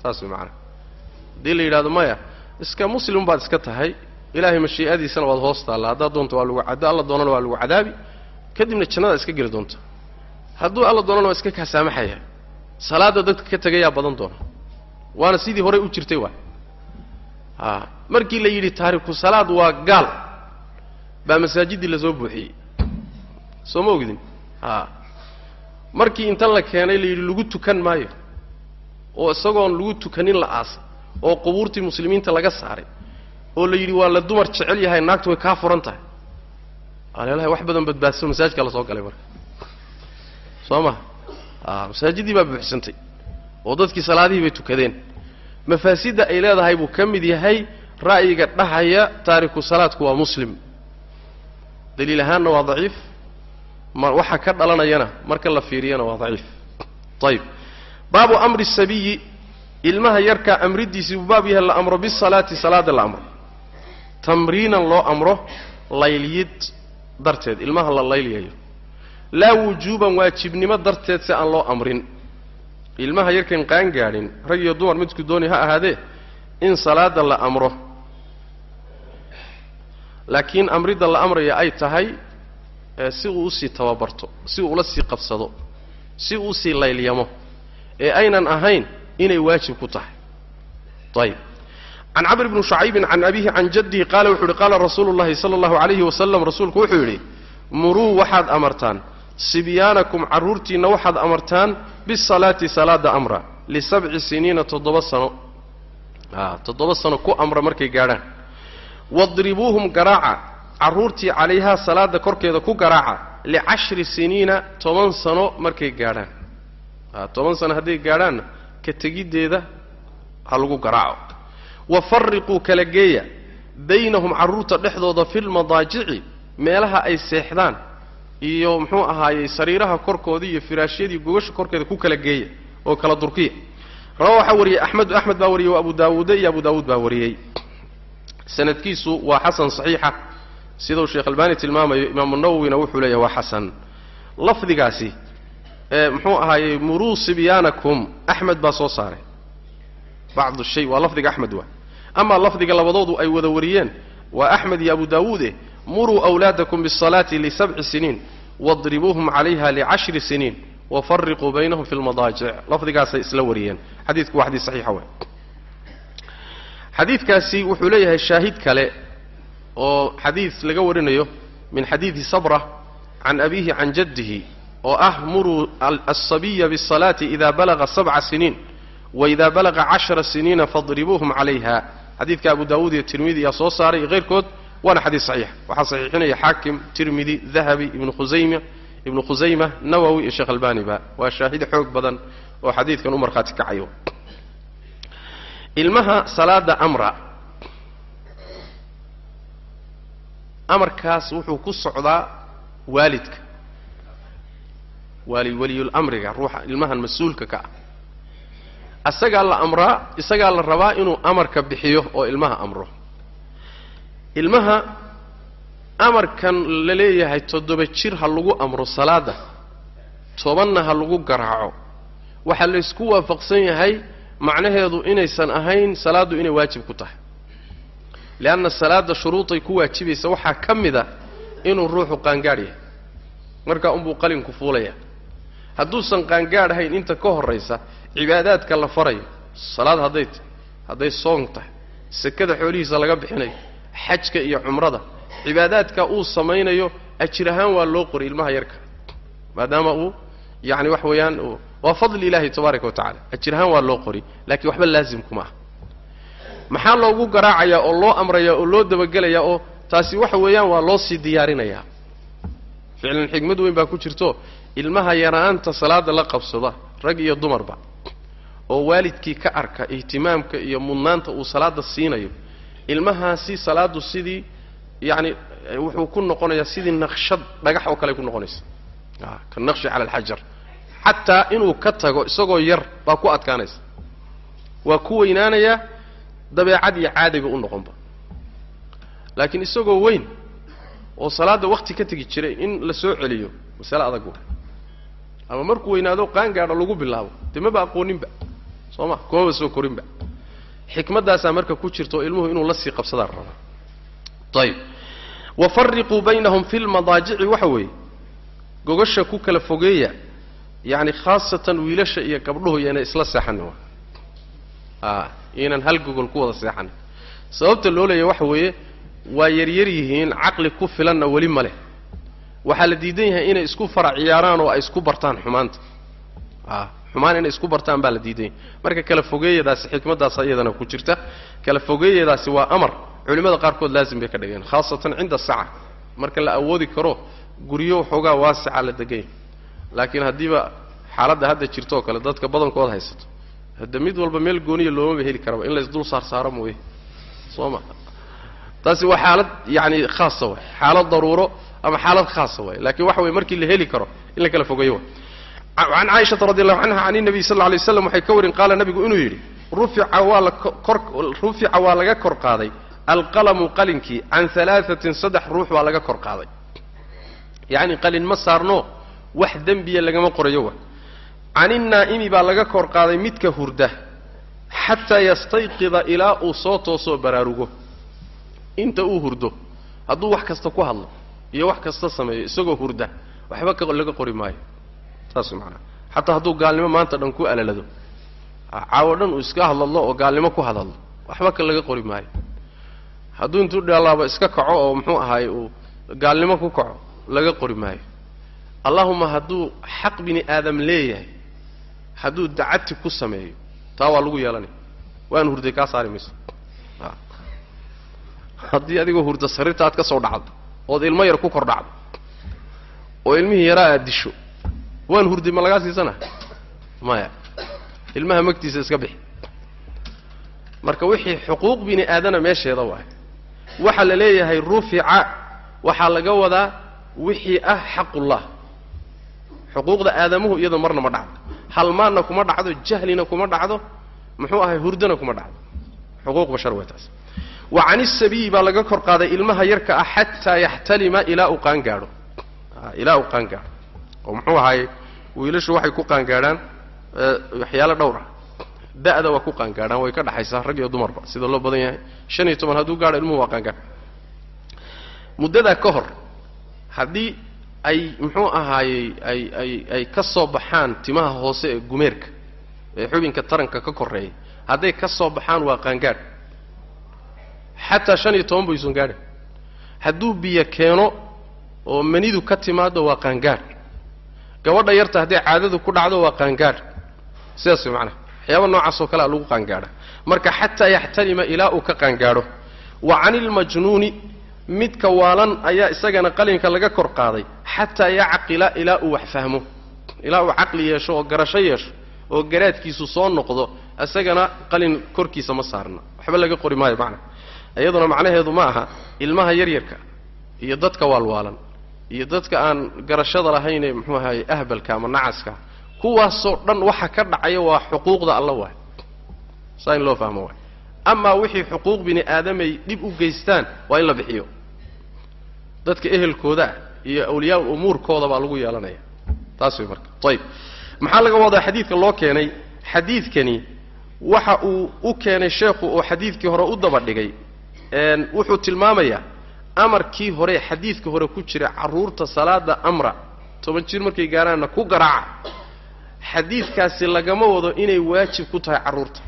Saas way haddii la yidhahdo maya iska muslim baad iska tahay. Ilaahay mashii'adiisana waad hoos taalla haddaad doonto waa lagu hadda alla doonana waa lagu cadaabi. Kadibna jannadaad iska geli doonta hadduu alla doonana waa iska kaa saamaxaya salaadda dadka ka tegayaa badan doona. Waana sidii horey u jirtay waay. A markii la yidhi taariku salaad waa gaal baa masaajiddii la soo buuxiyey. Soo ma ogdin a markii intan la keenay la yidhi lagu tukan maayo oo isagoon lagu tukanin la aasay oo qubuurtii muslimiinta laga saaray oo la yidhi waa la dumar jecel yahay naagtu way kaa furan tahay. Aleelahay wax badan badbaadso masaajidkaa la soo galay marka soo ma a masaajiddii baa buuxsantay oo dadkii salaadihii bay tukadeen. Mafaasidda ay leedahay buu ka mid yahay ra'yiga dhahaya taariku salaadku waa muslim. Daliil ahaanna waa daciif. Ma waxa ka dhalanayana marka la fiiriyana waa daciif. Ayib baabu amri sabiyi ilmaha yarkaa amridiisii buu baab yahay la amro bisalaati salaada la amro. Tamriinan loo amro layliyid darteed. Ilmaha la layliyayo laa wujuuban waajibnimo darteed si aan loo amrin. Ilmaha yarkan qaan gaadhin rag iyo dumar midku dooni ha ahaadee in salaada la amro. Laakiin amridda la amraya ay tahay si uu u sii tababarto si uu ula sii qabsado si uu u sii laylyamo ee aynan ahayn inay waajib ku tahay. Ayib can camr bni shucaybin can abihi can jaddihi qaala wuxuu yihi qaala rasuulu llahi sala allahu alayhi wasalam rasuulku wuxuu yidhi muruu waxaad amartaan sibyaanakum carruurtiinna waxaad amartaan bisalaati salaada amra lisabci siniina toddoba sano. Toddoba sano ku amra markay gaadhaan. Wadribuuhum garaaca carruurtii calayhaa salaada korkeeda ku garaaca licashri siniina toban sano markay gaadhaan. Toban sano hadday gaadhaanna ka tegiddeeda ha lagu garaaco. Wa farriquu kala geeya baynahum carruurta dhexdooda filmadaajici meelaha ay seexdaan iyo muxuu ahaayey sariiraha korkooda iyo firaashyadii gogasha korkeeda ku kala geeya oo kala durkiya. Rawa waxaa wariyey axmedu axmed baa wariyey wa abu daawuude iyo abu daawuud baa wariyey. Sanadkiisu waa xasan saxiixa. Sidau sheekh albaani tilmaamayo imaamu nawowina wuxuu leeyahay waa xasan. Lafdigaasi muxuu ahaayey muruu sibyaanakum axmed baa soo saaray. Bacdu shay waa lafdiga axmed waa. Amaa lafdiga labadoodu ay wada wariyeen waa axmed iyo abu daawuude muruu awlaadakum bisalaati lisabci siniin wadribuuhum calayha licashri siniin wafariquu baynahum fi lmadaajic lafdigaasay isla wariyeen. Xadiidku waa xadiis saxiixa wey xadiidkaasi wuxuu leeyahay shaahid kale oo xadiid laga warinayo min xadiidi sabra can abiihi can jaddihi oo ah muruu alsabiya bisalaati ida balaga sabca siniin waida balaga cashara siniina fadribuuhum calayha. Xadiidka abu daawuud iyo tirmidi ayaa soo saaray iyo keyrkood waana xadiis saxiix. Waxaa saxiixinaya xaakim tirmidi dahabi ibnu khusayma ibnu khusayma nawowi iyo sheekh albaniba waa shaahid xoog badan oo xadiidkan u markhaati kacayo. Ilmaha salaada amra. Amarkaas wuxuu ku socdaa waalidka. Waali weliyulamriga ruuxa ilmahan mas'uulka ka. Ah isagaa la amraa isagaa la rabaa inuu amarka bixiyo oo ilmaha amro ilmaha amarkan la leeyahay toddoba jir ha lagu amro salaadda tobanna ha lagu garaaco. Waxaa laysku waafaqsan yahay macnaheedu inaysan ahayn salaaddu inay waajib ku tahay. Leanna salaadda shuruuday ku waajibaysa waxaa ka mid a inuu ruuxu qaangaadh yahay. Markaa unbuu qalinku fuulaya. Hadduusan qaangaadh ahayn inta ka horraysa cibaadaadka la farayo. Salaad hadday hadday soon tahay. Sekada xoolihiisa laga bixinayo xajka iyo cumrada. Cibaadaadka uu samaynayo ajir ahaan waa loo qoray ilmaha yarka. Maadaama uu yacni wax weeyaan waa fadli ilaahi tabaaraka wa tacala ajir ahaan waa loo qori laakiin waxba laazim kuma ah maxaa loogu garaacayaa oo loo amrayaa oo loo dabagelayaa oo taasi waxa weeyaan waa loo sii diyaarinayaa ficlan xigmad weyn baa ku jirto ilmaha yara'aanta salaada la qabsada rag iyo dumarba oo waalidkii ka arka ihtimaamka iyo mudnaanta uu salaada siinayo ilmahaasi salaadu sidii yacni wuxuu ku noqonayaa sidii naqshad dhagax oo kale ku noqonaysa. Ka naqshi cala alxajar xataa inuu ka tago isagoo yar baa ku adkaanaysa. Waa ku weynaanayaa dabeecad iyo caadiba u noqonba. Laakiin isagoo weyn oo salaadda wakti ka tegi jiray in la soo celiyo masale adag wa ama markuu weynaado qaangaadha lagu bilaabo. Dee maba aqooninba. Soo ma? Kumaba soo korinba xikmaddaasaa marka ku jirta oo ilmuhu inuu la sii rabaa ayib wafariquu baynahum fi lmadaajici waxa weeye gogasha ku kala fogeeya yacni khaasatan wiilasha iyo gabdhuhu iyana isla seexanin wa a inan hal gogol ku wada seexanin sababta loo leeyahy waxa weeye waa yaryar yihiin caqli ku filanna weli ma leh. Waxaa la diidan yahay inay isku fara ciyaaraan oo ay isku bartaan xumaanta. A xumaan inay isku bartaan baa la diidan yahay marka kala fogeeyadaasi xikmaddaas iyadana ku jirta. Kala fogeeyadaasi waa amar. Culimmada qaarkood laazim bay ka dhigeen khaasatan cinda saca. Marka la awoodi karo guryo waxoogaa waasica la degan yahay laakiin haddiiba xaaladda hadda jirto oo kale dadka badankooda haysato. Hadda mid walba meel gooniya loomaba heli karaba in laysdul saar saaro mooye. Soo ma taasi waa xaalad yacani khaasa waay. Xaalad daruuro ama xaalad khaasa waay. Laakiin waxa weye markii la heli karo in la kala fogeeyo. way can caaishata radi allahu canha can inabiy sal lla lay waxay ka warin qaala nabigu inuu yidhi rufica waa la kor rufica waa laga kor qaaday alqalamu qalinkii can alaaatin saddex ruux waa laga kor qaaday yacni qalin ma saarno wax dembiya lagama qorayo wa can baa laga kor qaaday midka hurda xataa yastayqida ilaa uu soo toosoo baraarugo inta uu hurdo hadduu wax kasta ku hadlo iyo wax kasta sameeyo isagoo hurda waxba laga qori maayo saas maanaa xataa hadduu gaalnimo maanta dhan ku alalado caawo dhan uu iska hadladlo oo gaalnimo ku hadadlo waxba ka laga qori maayo. Hadduu intuu dheelaaba iska kaco oo muxuu ahaay uu gaalnimo ku kaco laga qori maayo. Allahuma hadduu xaq bini aadam leeyahay hadduu dacati ku sameeyo taa waa lagu yeelanaya waan hurday kaa saari mayso. Haddii adigoo hurda sariirta aad ka soo dhacdo ood ilmo yar ku kor dhacdo oo ilmihii yaraa aad disho waan hurday ma lagaa siisana? Maya. Ilmaha magtiisa iska bixi. Marka wixii xuquuq bini aadana meesheeda waay waxaa la leeyahay rufica waxaa laga wadaa wixii ah xaqullah. Xuquuqda aadamuhu iyadoo marna ma dhacdo. Halmaanna kuma dhacdo jahlina kuma dhacdo muxuu ahay hurdana kuma dhacdo. Xuquuq bashar way taas. Wa can isabiyi baa laga kor qaaday ilmaha yarka ah xataa yaxtalima ilaa uu qaangaadho ilaa uu qaangaadho oo muxuu ahaayey wiilashu waxay ku qaangaadhaan waxyaalo dhowr ah da'da waa ku qaangaadhaan way ka dhaxaysaa rag iyo dumarba sida loo badan yahay. Shan iyo toban hadduu gaadho ilmuhu waa qaangaadh. Muddadaa ka hor haddii ay muxuu ahaayey ay ay ay ka soo baxaan timaha hoose ee gumeerka ee xubinka taranka ka korreeya hadday ka soo baxaan waa qaangaadh. Xataa shan iyo toban baysan gaadhin hadduu biyo keeno oo manidu ka timaaddo waa qaangaadh gabadha yarta hadday caadadu ku dhacdo waa qaangaadh. Sidaas way macanaha waxyaaba noocaas oo kalea lagu qaangaadha. Marka xataa yaxtalima ilaa uu ka qaangaadho. Wa cani ilmajnuuni midka waalan ayaa isagana qalinka laga kor qaaday. Xataa yacqila ilaa uu wax fahmo. Ilaa uu caqli yeesho oo garasho yeesho oo garaadkiisu soo noqdo isagana qalin korkiisa ma saarna. Waxba laga qori maayo macna iyaduna macnaheedu ma aha ilmaha yaryarka iyo dadka waalwaalan iyo dadka aan garashada lahaynee muxuu ahaye ahbalka ama nacaska kuwaasoo dhan waxa ka dhacaya waa xuquuqda alla waay. Saa in loo fahmo waay. Amaa wixii xuquuq bini aadamay dhib u geystaan waa in la bixiyo. Dadka ehelkoodaa iyo awliyaa umuurkooda baa lagu yeelanaya. Taas way marka. Ayib maxaa laga wadaa xadiidka loo keenay? Xadiidkani waxa uu u keenay sheekhu oo xadiidkii hore u daba dhigay. Wuxuu tilmaamayaa amarkii hore xadiidka hore ku jira carruurta salaada amra toban jir markay gaaraanna ku garaaca. Xadiidkaasi lagama wado inay waajib ku tahay carruurta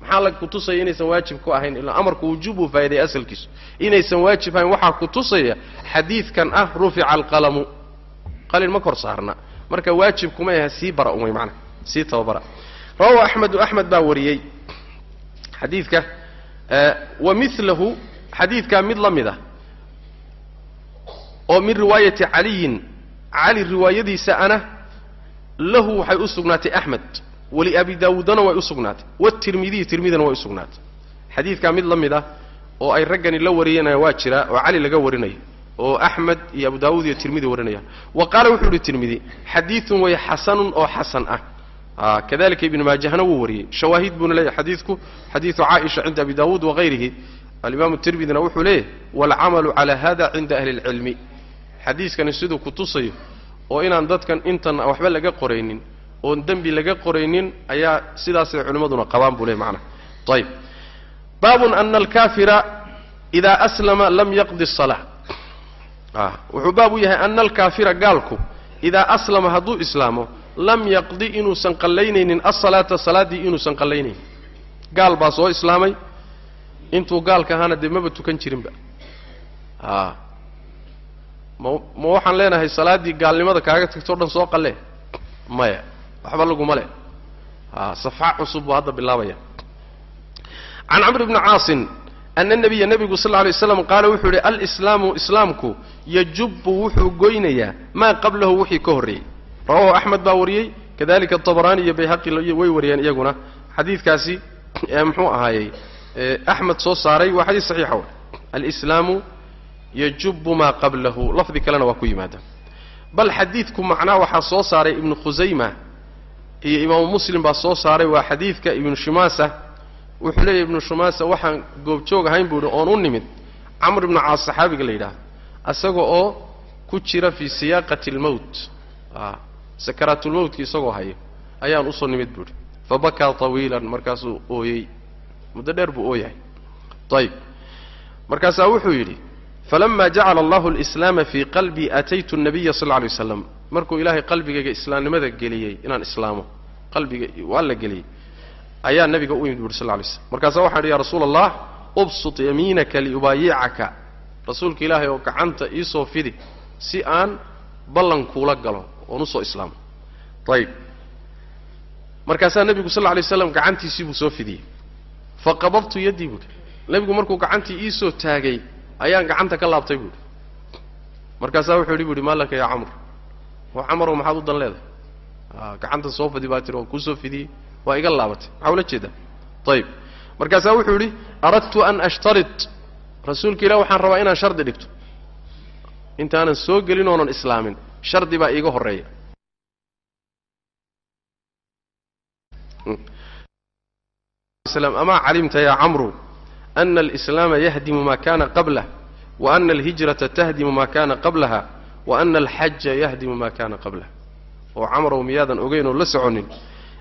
maxaa la kutusaya inaysan waajib ku ahayn? Ilaa amarku wujuub uu faa'iday asalkiisu. Inaysan waajib ahayn waxaa kutusaya xadiidkan ah rufica alqalamu. Qalin ma kor saarna. Marka waajib kuma aha sii bara umay macana sii tababara. Rawahu axmedu axmed baa wariyey xadiidka wa milahu xadiidkaa mid la mid ah oo min riwaayati caliyin cali riwaayadiisa ana lahu waxay u sugnaatay axmed waliabi daawuudana way u sugnaatay watirmidiy tirmidina way u sugnaatay. Xadiidkaa mid la mid ah oo ay raggani la wariyana waa jira oo cali laga warinayo oo axmed iyo abu daawuud iyo tirmidi warinaya. Wa qaala wuxuu ihi tirmidi xadiidun way xasanun oo xasan ah. Kadalika ibnu maajahna wuu wariyey. Shawaahid buuna leeyahy xadiidku xadiidu caaisha cinda abi daawuud wagayrihi alimaamu tirmidina wuxuu leeyahy waalcamalu cala hada cinda ahli اlcilmi xadiiskani siduu kutusayo oo inaan dadkan intan waxba laga qoraynin oon dembi laga qoraynin ayaa sidaasay culimmaduna qabaan buu ley macnaha. Ayib baabun ana alkafira ida aslama lam yaqdi الsalaa wuxuu baab u yahay ana alkaafira gaalku idaa aslama hadduu islaamo lam yaqdi inuusan qallaynaynin asalaata salaaddii inuusan qallaynaynin. Gaal baa soo islaamay intuu gaalka ahaana dee maba tukan jirinba. A ma waxaan leenahay salaaddii gaalnimada kaaga tagto o dhan soo qallee maya waxba laguma le a safxa cusub buu hadda bilaabaya. Can camr bni caasin ana nabiya nebigu sal lla lay slam qaala wuxuu yidhi alislaamu islaamku yajubbu wuxuu goynayaa maa qablahu wixii ka horreeyey rawahu axmed baa wariyey kadalika tabaraani iyo bayhaqi way wariyeen iyaguna. Xadiidkaasi muxuu ahaayey axmed soo saaray waa xadiis saxiixa. W yajubbu maa qablahu lafdi kalena waa ku yimaada bal xadiidku macnaa waxaa soo saaray ibnu khusayma iyo imaamu muslim baa soo saaray waa xadiidka ibnu shumaasa wuxuu leeyahy ibnu shumaasa waxaan goobjoog ahayn buu ihi oon u nimid camr ibnu caas saxaabiga la yidhaahdo isaga oo ku jira fii siyaaqati almowt sakaraatulmowtki isagoo hayo ayaan u soo nimid buu ihi fabakaa tawiilan markaasuu ooyey muddo dheer buu ooyahay ayib markaasaa wuxuu yidhi falama jacala allahu alislaama fii qalbii ataytu nabiya sal lay waslam markuu ilaahay qalbigayga islaamnimada geliyey inaan islaamo qalbiga waa la geliyey ayaa nabiga u yimid bu uhi sal lay slm markaasaa waxaan idhi ya rasuula allah ubsut yamiinaka liubaayicaka rasuulka ilaahay oo gacanta iisoo fidi si aan ballan kuula galo oon u soo islaamo ayib markaasaa nebigu sal lay slam gacantiisii buu soo fidiyey faqabadtu yaddii buuhi nebigu markuu gacantii iisoo taagay ayaan gacanta ka laabtay buuhi markaasaa wuxuu yidhi bu uhi maa laka yaa camr oo camarow maxaad u dan leedahay? Gacanta soo fidi baa tiri oo kuusoo fidiyey waa iga laabatay. Maxaa ula jeedaa. Ayib markaasaa wuxuu yidhi aradtu an ashtarit rasuulka ilah waxaan rabaa inaan shardi dhigto. Intaanan soo gelin oonan islaamin shardi baa iiga horreeya. Amaa calimta ya camru ana alislaama yahdimu ma kana qablah wa ana alhijrata tahdimu ma kana qablaha wa ana alxaja yahdimu ma kana qablah oo camarow miyaadan ogeyn oo la soconin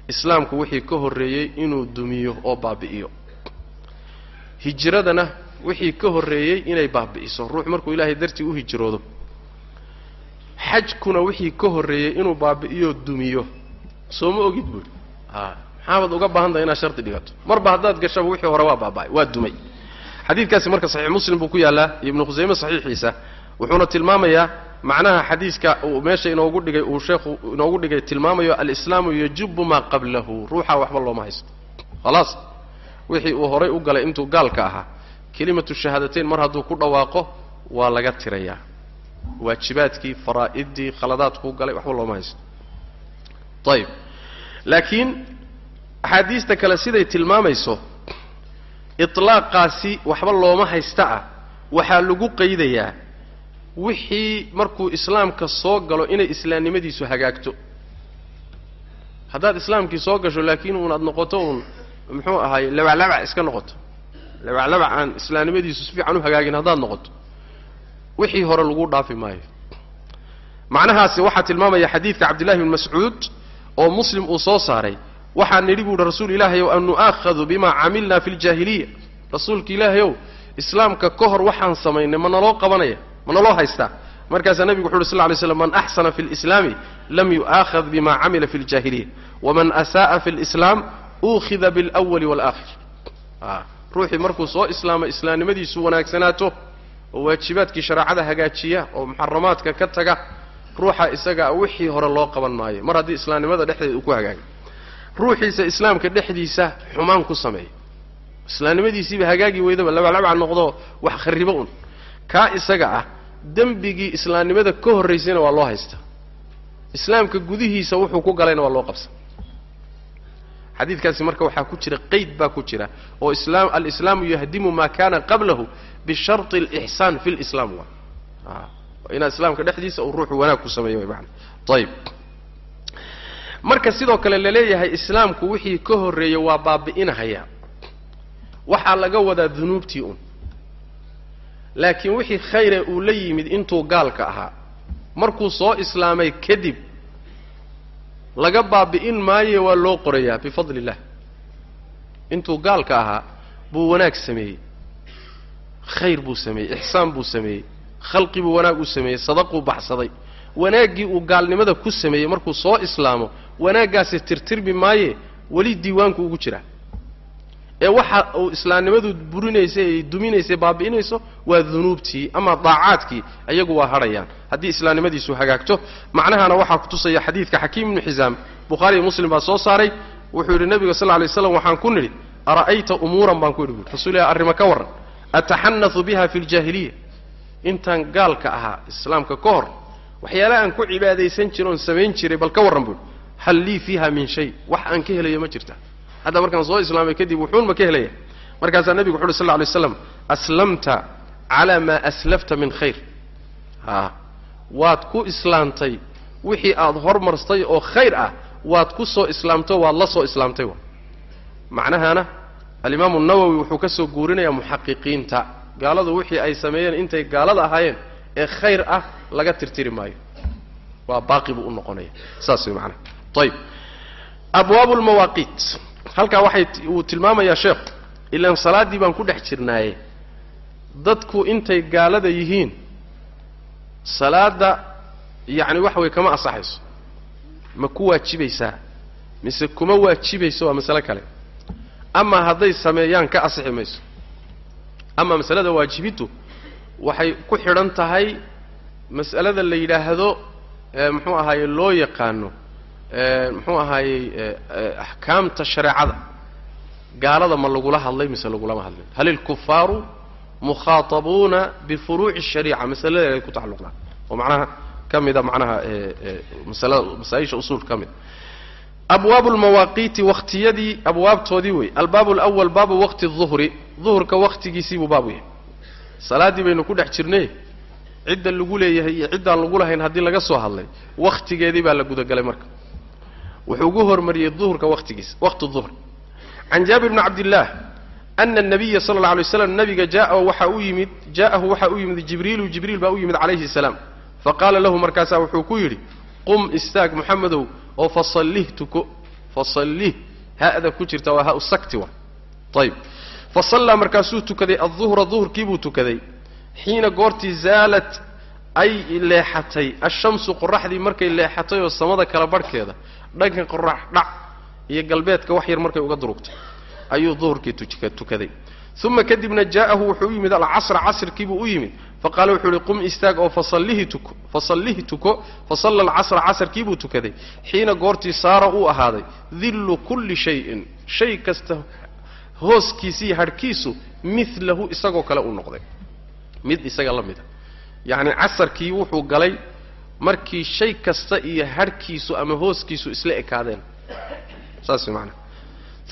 islaamku wixii ka horreeyey inuu dumiyo oo baabi'iyo hijradana wixii ka horreeyey inay baabi'iso ruux markuu ilaahay dartii u hijroodo xajkuna wixii ka horreeyey inuu baabi'iyo dumiyo soo ma ogid buuri maxaabaad uga baahan tahay inaad shardi dhigato marba haddaad gashaba wixii hore waa baaba'ay waa dumay. Xadiidkaasi marka saxiix muslim buu ku yaallaa iyo ibnu khusayme saxiixiisa wuxuuna tilmaamayaa macnaha xadiiska uu meesha inoogu dhigay uu sheekhu inoogu dhigay tilmaamayo alislaamu yajubu maa qablahu ruuxa waxba looma haysto. Khalaas wixii uu horay u galay intuu gaalka ahaa kelimatu shahaadateyn mar hadduu ku dhawaaqo waa laga tirayaa. Waajibaadkii faraa'idii khaladaadkuu galay waxba looma haysto. Ayib laakiin axaadiista kale siday tilmaamayso itlaaqaasi waxba looma haysta ah. Waxaa lagu qaydayaa wixii markuu islaamka soo galo inay islaamnimadiisu hagaagto. Haddaad islaamkii soo gasho laakiin uunaad noqoto uun muxuu ahaay labaclabac iska noqoto. Labaclabac aan islaamnimadiisu si fiican u hagaagin haddaad noqoto. Wixii hore lagu dhaafi maayo. Macnahaasi waxaa tilmaamaya xadiidka cabdillahi bn mascuud oo muslim uu soo saaray waxaa nidhi buuhi rasuul ilaahay ow an nu'aakhadu bima camilna fi ljaahiliya rasuulka ilaahay ow islaamka ka hor waxaan samaynay ma naloo qabanaya ma naloo haystaa? Markaasaa nebigu wuxu uhi sl ly slam man axsana fi lislaami lam yu'aakhad bima camila fi ljahiliya waman asa'a fi lislaam uukhida bilwali walakhir ruuxii markuu soo islaamo islaamnimadiisu wanaagsanaato oo waajibaadkii shareecada hagaajiya oo muxaramaadka ka taga ruuxa isagaa wixii hore loo qaban maayo. Mar haddii islaamnimada dhexdeeda uu ku hagaagay ruuxiisa islaamka dhexdiisa xumaan ku sameeya islaamnimadiisiiba hagaagi weydaba labaclabca noqdo wax kharibo un. Kaa isaga ah dembigii islaamnimada ka horraysayna waa loo haystaa islaamka gudihiisa wuxuu ku galayna waa loo qabsan. Xadiidkaasi marka waxaa ku jira qeyd baa ku jira oo islaam alislaamu yahdimu maa kana qablahu bisharti alixsaan fi lislaam waa inaad islaamka dhexdiisa uu ruuxu wanaag ku sameeyo man ayib marka sidoo kale la leeyahay islaamku wixii ka horreeyey waa baabi'inahaya waxaa laga wadaa dunuubtii un laakiin wixii khayre uu la yimid intuu gaalka ahaa markuu soo islaamay kadib laga baabi'in maaye waa loo qorayaa bifadli illah intuu gaalka ahaa buu wanaag sameeyey. Khayr buu sameeyey ixsaan buu sameeyey. Khalqi buu wanaag u sameeyey sadaquu baxsaday wanaaggii uu gaalnimada ku sameeyey markuu soo islaamo wanaaggaasi tirtirmi maaye weli diiwaanku ugu jiraa ee waxa uu islaamnimadu burinaysay ay duminaysay baabi'inayso waa dunuubtii ama daacaadkii iyagu waa hadhayaan. Haddii islaamnimadiisu hagaagto macnahana waxaa kutusaya xadiidka xakiim ibnu xisaam bukhaariiyo muslim baa soo saaray. Wuxuu yidhi nebiga sal ly slam waxaan ku nidhi ara'ayta umuuran baan ku yidhi buui rasuul ilah arrima ka warran ataxanathu biha fi ljaahiliya intaan gaalka ahaa islaamka ka hor waxyaala aan ku cibaadaysan jira oon samayn jiray bal ka warran buui hal lii fiiha min shay? Wax aan ka helayo ma jirta. Hadda markaan soo islaamay kadib wuxuun ka helaya. Markaasaa nebigu wuxu uhi sal ly slam aslamta calaa maa aslafta min khayr. A waad ku islaamtay wixii aad hormarstay oo khayr ah waad ku soo islaamto waad la soo islaamtay wa macnahana alimaamu nawowi wuxuu ka soo guurinayaa muxaqiqiinta. Gaaladu wixii ay sameeyeen intay gaalada ahaayeen ee khayr ah laga tirtiri maayo. Waa baaqi buu u noqonaya. Saas way macnaha ayib abwaabu lmawaaqiit halkaa waxay uu tilmaamayaa sheekhu ilaan salaaddii baan ku dhex jirnaaye. Dadku intay gaalada yihiin salaadda yacni waxa weye kama asaxayso ma ku waajibaysaa? Mise kuma waajibayso waa masale kale. Ama hadday sameeyaan ka asixi mayso. Ama masalada waajibiddu waxay ku xidhan tahay mas'alada la yidhaahdo muxuu ahaaye loo yaqaano muxuu ahaayey axkaamta shareecada. Gaalada ma lagula hadlay mise lagulama hadlin. Hal ilkufaaru mukhaatabuuna bifuruuci shariica masaladeeda ay ku tacalluqdaan. Oo macnaha ka mida macnaha masalada masaa-isha usuul ka mid. Abwaabu lmawaaqiiti waktiyadii abwaabtoodii wey. Albaabu alawal baabu waqti duhri duhurka waktigiisiibuu baabu yahay salaaddii baynu ku dhex jirnay cidda lagu leeyahay iyo ciddaan lagu lahayn haddii laga soo hadlay wakhtigeedii baa la gudagalay marka. Wuxuu ugu hormariyey duhurka wakhtigiisa waqti duhr can jaabir bni cabdillaah ana anabiya sala alla alay waslam nabiga jaa waxaa u yimid jaa'ahu waxaa u yimid jibriilu jibriil baa u yimid calayhi salaam. Faqaala lahu markaasaa wuxuu ku yidhi qum istaag moxamedow oo fasallih tuko fasallih ha'da ku jirta waa ha-u sakti wa ayib fasallaa markaasuu tukaday adduhra duhurkiibuu tukaday. Xiina goortii zaalat ay leexatay. Ashamsu qoraxdii markay leexatay oo samada kala barhkeeda dhanka qorax dhac iyo galbeedka wax yar markay uga durugtay ayuu duhurkii tukaday. Uma kadibna jaa'ahu wuxuu u yimid alcasra casrkiibuu u yimid. Faqaala wuxuu ihi qum istaag oo fasallihi tuko fasalla alcasra casarkiibuu tukaday. Xiina goortii saara uu ahaaday dillu kulli shayin shay kasta hooskiisiiyo hadhkiisu milahu isagoo kale uu noqday. Mid isaga la mida. Yacni casarkii wuxuu galay markii shay kasta iyo hadhkiisu ama hooskiisu isla ekaadeen. Saas maanaa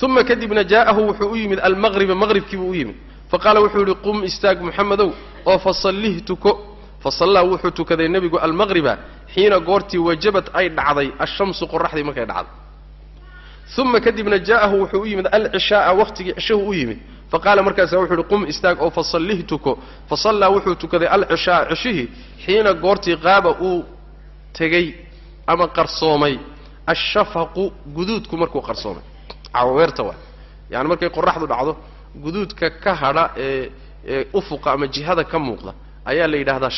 uma kadibna jaa'ahu wuxuu u yimid almaqriba maqribkiibuu u yimid. Faqaala wuxuu yihi qum istaag moxamedow oo fasallih tuko. Fasallaa wuxuu tukaday nebigu almaqriba xiina goortii wajabat ay dhacday ashamsu qoraxdii markay dhacday uma kadibna jaa'ahu wuxuu u yimid alcishaaa waqtigii cishahu u yimid. Faqaala markaasa wuxuu yihi qum istaag oo fasallih tuko fasallaa wuxuu tukaday alcishaaa cishihii xiina goortii qaaba uu tegey ama qarsoomay. Ashafaqu guduudku markuu qarsoomay. Cawaweerta waay yani markay qoraxdu dhacdo guduudka ka hadha ee ee ufuqa ama jihada ka muuqda ayaa la yidhahdaa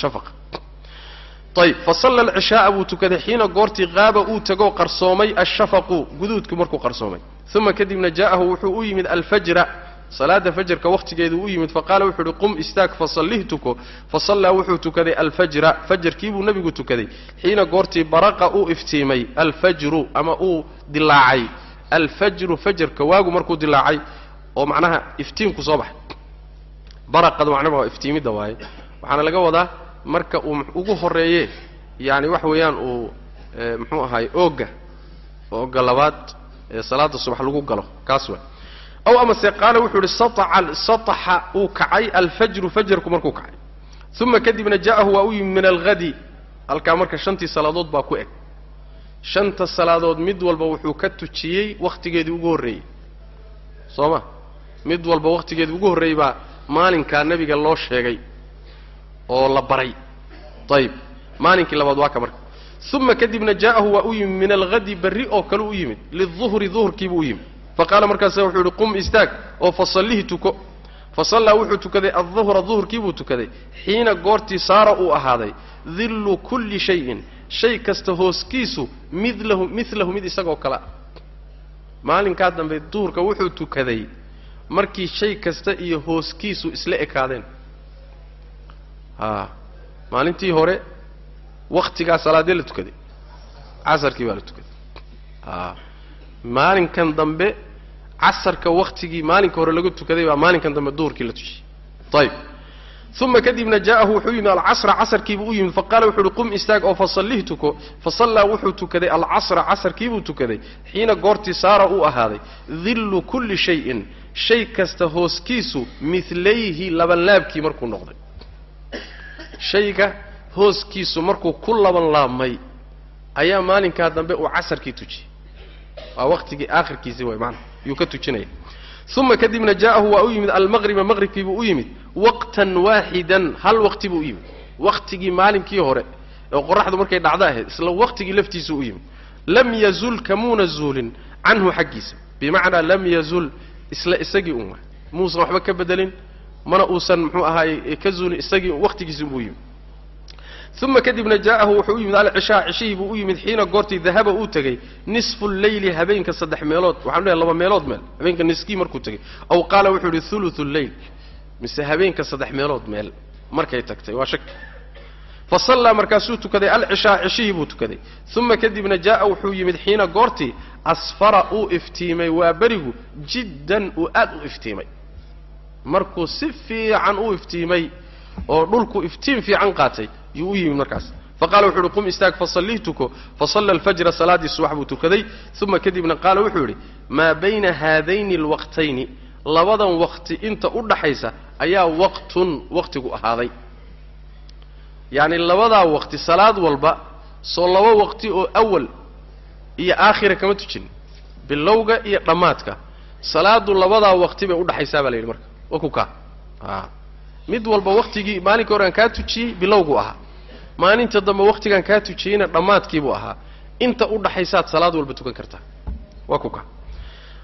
shafaq ayib fasalla alcishaaa buu tukaday xiina goortii qaaba uu tegoo qarsoomay ashafaqu guduudku markuu qarsoomay. Uma kadibna jaa'ahu wuxuu u yimid alfajra salaada fajarka wakhtigeeduu u yimid faqaala wuxuu uhi qum istaag fasallih tuko. Fasallaa wuxuu tukaday alfajra fajarkiibuu nebigu tukaday. Xiina goortii baraqa uu iftiimay alfajru ama uu dilaacay alfajru fajarka waagu markuu dilaacay oo macnaha iftiinku soo baxay. Baraqada macnaha iftiimidda waaye. Waxaana laga wadaa marka uu ugu horeeye yani waxa weeyaan uu muxuu ahaay ooga ooga labaad ee salaada subax lagu galo kaas waay aw amase qaala wuxuu ihi sataxa uu kacay alfajru fajarku markuu kacay. Uma kadibna jaa'ahu waa u yimid min alhadi halkaa marka shantii salaadood baa ku eg. Shanta salaadood mid walba wuxuu ka tujiyey wakhtigeedii ugu horreeyey. Soo ma? Mid walba wakhtigeedii ugu horreeyey baa maalinkaa nebiga loo sheegay oo la baray. Ayib maalinkii labaad waa ka marka. Uma kadibna jaa'ahu waa u yimid min alhadi berri oo kale u yimid. Liduhri duhurkiibuu u yimid. Faqaala markaasa wuxuu yihi qum istaag. Oo fasallihi tuko. Fasallaa wuxuu tukaday. Adduhra duhurkiibuu tukaday. Xiina goortii saara uu ahaaday. Dillu kulli shayin. Shay kasta hooskiisu milahu milahu mid isagoo kale ah maalinkaa dambe duhurka wuxuu tukaday markii shay kasta iyo hooskiisu isla ekaadeen maalintii hore waktigaa salaadee la tukaday casarkii baa la tukaday. Maalinkan dambe casarka waktigii maalinka hore laga tukaday baa maalinkan dambe duhurkii la tushiyey. Ayib uma kadibna jaa'ahu wuxuu yimid alcasra casarkiibuu u yimid faqaala wuxuu uhi qum istaag oo fasallih tuko fasallaa wuxuu tukaday alcasra casarkiibuu tukaday xiina goortii saara uu ahaaday. Dillu kulli shayin shay kasta hooskiisu milayhi labanlaabkii markuu noqday shayga hooskiisu markuu ku laban laabmay ayaa maalinkaa dambe uu casarkii tujiyey. Waa waqtigii aakhirkiisii way maana yuu ka tujinaya uma kadibna jaa'ahu waa u yimid almaqriba maqribkiibuu u yimid waqtan waaxidan hal waqti buu u yimid. Waqtigii maalinkii hore oo qoraxdu markay dhacdo ahayd isla waqtigii laftiisuu u yimid. Lam yazul kamuuna zuulin canhu xaggiisa. Bimacnaa lam yazul isla isagii un muusan waxba ka bedelin mana uusan muxuu ahaay ka zuulin isagii waqtigiisi buu yimid. Uma kadibna jaa'ahu wuxuu u yimid alcishaa cishihii buu u yimid xiina goortii dahaba uu tegey nisfu lleyli habeenka saddex meelood waxanu lehay laba meelood meel habeenka niskii markuu tegey. Aw qaala wuxuu yihi thuluthu lleyl mise habeenka saddex meelood meel markay tagtay waa shak. Fasallaa markaasuu tukaday alcishaa cishihii buu tukaday. Uma kadibna jaa'a wuxuu yimid xiina goortii asfara uu iftiimay waa berigu jiddan uu aad u iftiimay markuu si fiican u iftiimay oo dhulku iftiin fiican qaatay yuu u yimid markaas. Faqala wuxuu uhi qum istaag fasallih tuko fasalla alfajra salaaddii subax buu tukaday. Uma kadibna qaala wuxuu yidhi maa bayna haadayni alwaqtayni. Labadan waqti inta u dhaxaysa ayaa waqtun waqtigu ahaaday. Yacni labadaa waqti salaad walba soo laba waqti oo awal iyo aakhira kama tujin. Bilowga iyo dhammaadka. Salaadu labadaa waqti bay udhaxaysaa baa la yidhi marka wa mid walba waqtigii maalinka hore aan kaa tujiyey bilowgu ahaa maalinta dambe wakhtigan kaa tujiyeyna dhammaadkiibuu ahaa. Inta u dhaxaysaad salaad walba tukan kartaa waa ku ka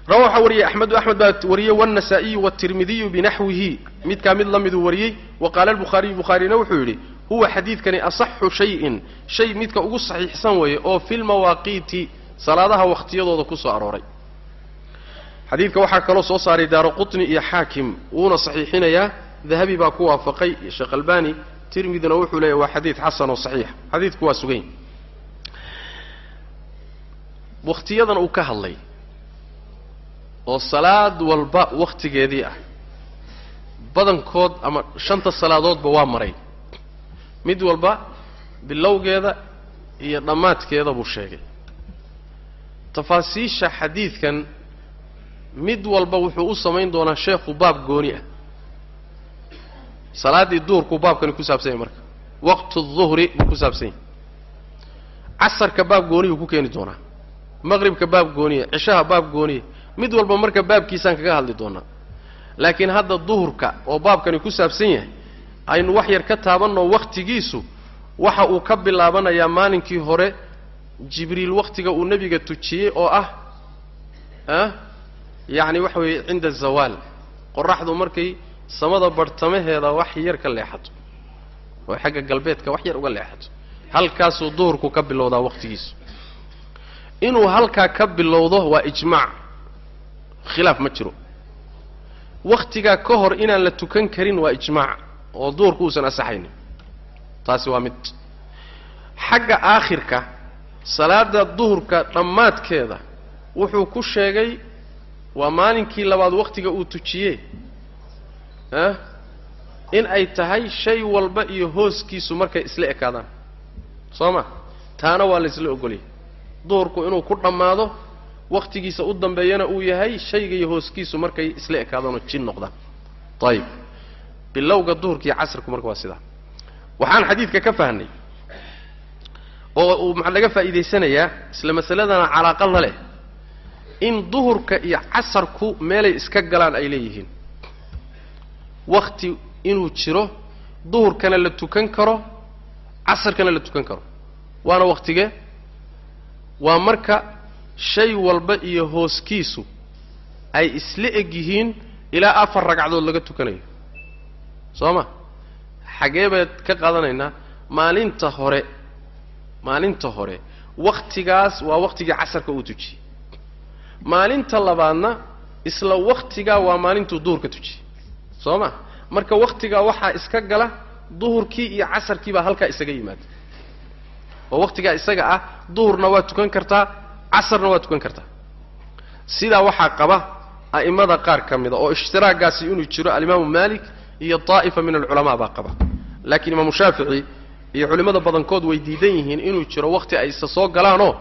rawa waxaa wariyey axmedu axmed baa wariyey wاnasaa'iyu wاtirmidiyu binaxwihi midkaa mid la miduu wariyey wa qaala albukhaariyu bukhaarina wuxuu yidhi huwa xadiidkani asaxu shayin. Shay midka ugu saxiixsan weeye oo fi lmawaaqiiti salaadaha wakhtiyadooda ku soo arooray xadiidka waxaa kaloo soo saaray daaro qutni iyo xaakim wuuna saxiixinayaa dahabi baa ku waafaqay sheekh albani tirmidina wuxuu leeyahy waa xadiid xasan oo saxiixa xadiidku waa sugan yahy wakhtiyadan uu ka hadlay oo salaad walba wakhtigeedii ah badankood ama shanta salaadoodba waa maray. Mid walba bilowgeeda iyo dhammaadkeeda buu sheegay. Tafaasiisha xadiidkan mid walba wuxuu u samayn doonaa sheekhu baab gooni ah. Salaaddii duhurkuu baabkani ku saabsan yahy marka. Waqtu duhri buu ku saabsan yahy casarka baab gooniyuu ku keeni doonaa. Maqribka baab gooniya cishaha baab gooniya mid walba marka baabkiisaan kaga hadli doonaa. Laakiin hadda duhurka oo baabkani ku saabsan yahay aynu wax yar ka taabanno wakhtigiisu waxa uu ka bilaabanayaa maalinkii hore jibriil wakhtiga uu nebiga tujiyey oo ah ah yacni waxa weeye cinda zawaal. Qoraxdu markay samada barhtamaheeda wax yar ka leexato. Oo xagga galbeedka wax yar uga leexato. Halkaasuu duhurku ka bilowdaa wakhtigiisu inuu halkaa ka bilowdo waa ijmaac. Khilaaf ma jiro. Wakhtigaa ka hor inaan la tukan karin waa ijmaac oo duhurku uusan asaxaynin. Taasi waa mid. Xagga aakhirka salaada duhurka dhammaadkeeda wuxuu ku sheegay waa maalinkii labaad wakhtiga uu tujiyee ah in ay tahay shay walba iyo hooskiisu markay isla ekaadaan. Soo ma? Taana waa la isla ogolyay duhurku inuu ku dhammaado wakhtigiisa u dambeeyana uu yahay shayga iyo hooskiisu markay isla ekaadaanoo jin noqdaan ayib bilowga duhurka iyo casrku marka waa sidaa waxaan xadiidka ka fahnay oo uu laga faa'iidaysanayaa isla masaladana calaaqa la leh in duhurka iyo casarku meelay iska galaan ay leeyihiin. Wakhti inuu jiro duhurkana la tukan karo casarkana la tukan karo. Waana wakhtige waa marka shay walba iyo hooskiisu ay isla eg yihiin ilaa afar ragcadood laga tukanayo. Soo ma? Xagee baad ka qaadanaynaa maalinta hore maalinta hore wakhtigaas waa wakhtigii casarka uu tujiyey maalinta labaadna isla wakhtigaa waa maalintuu duhurka tujiyey soo ma? Marka wakhtigaa waxaa iska gala duhurkii iyo casarkii baa halkaa isaga yimaada. Oo wakhtigaa isaga ah duhurna waa tukan kartaa casarna waa tukan kartaa. Sidaa waxaa qaba a'immada qaar ka mida oo ishtiraagaasi inuu jiro alimaamu maalik iyo daa'ifa min alculamaa baa qaba. Laakiin imaamu shaafici iyo culimmada badankood way diidan yihiin inuu jiro wakhti ay isa soo galaanoo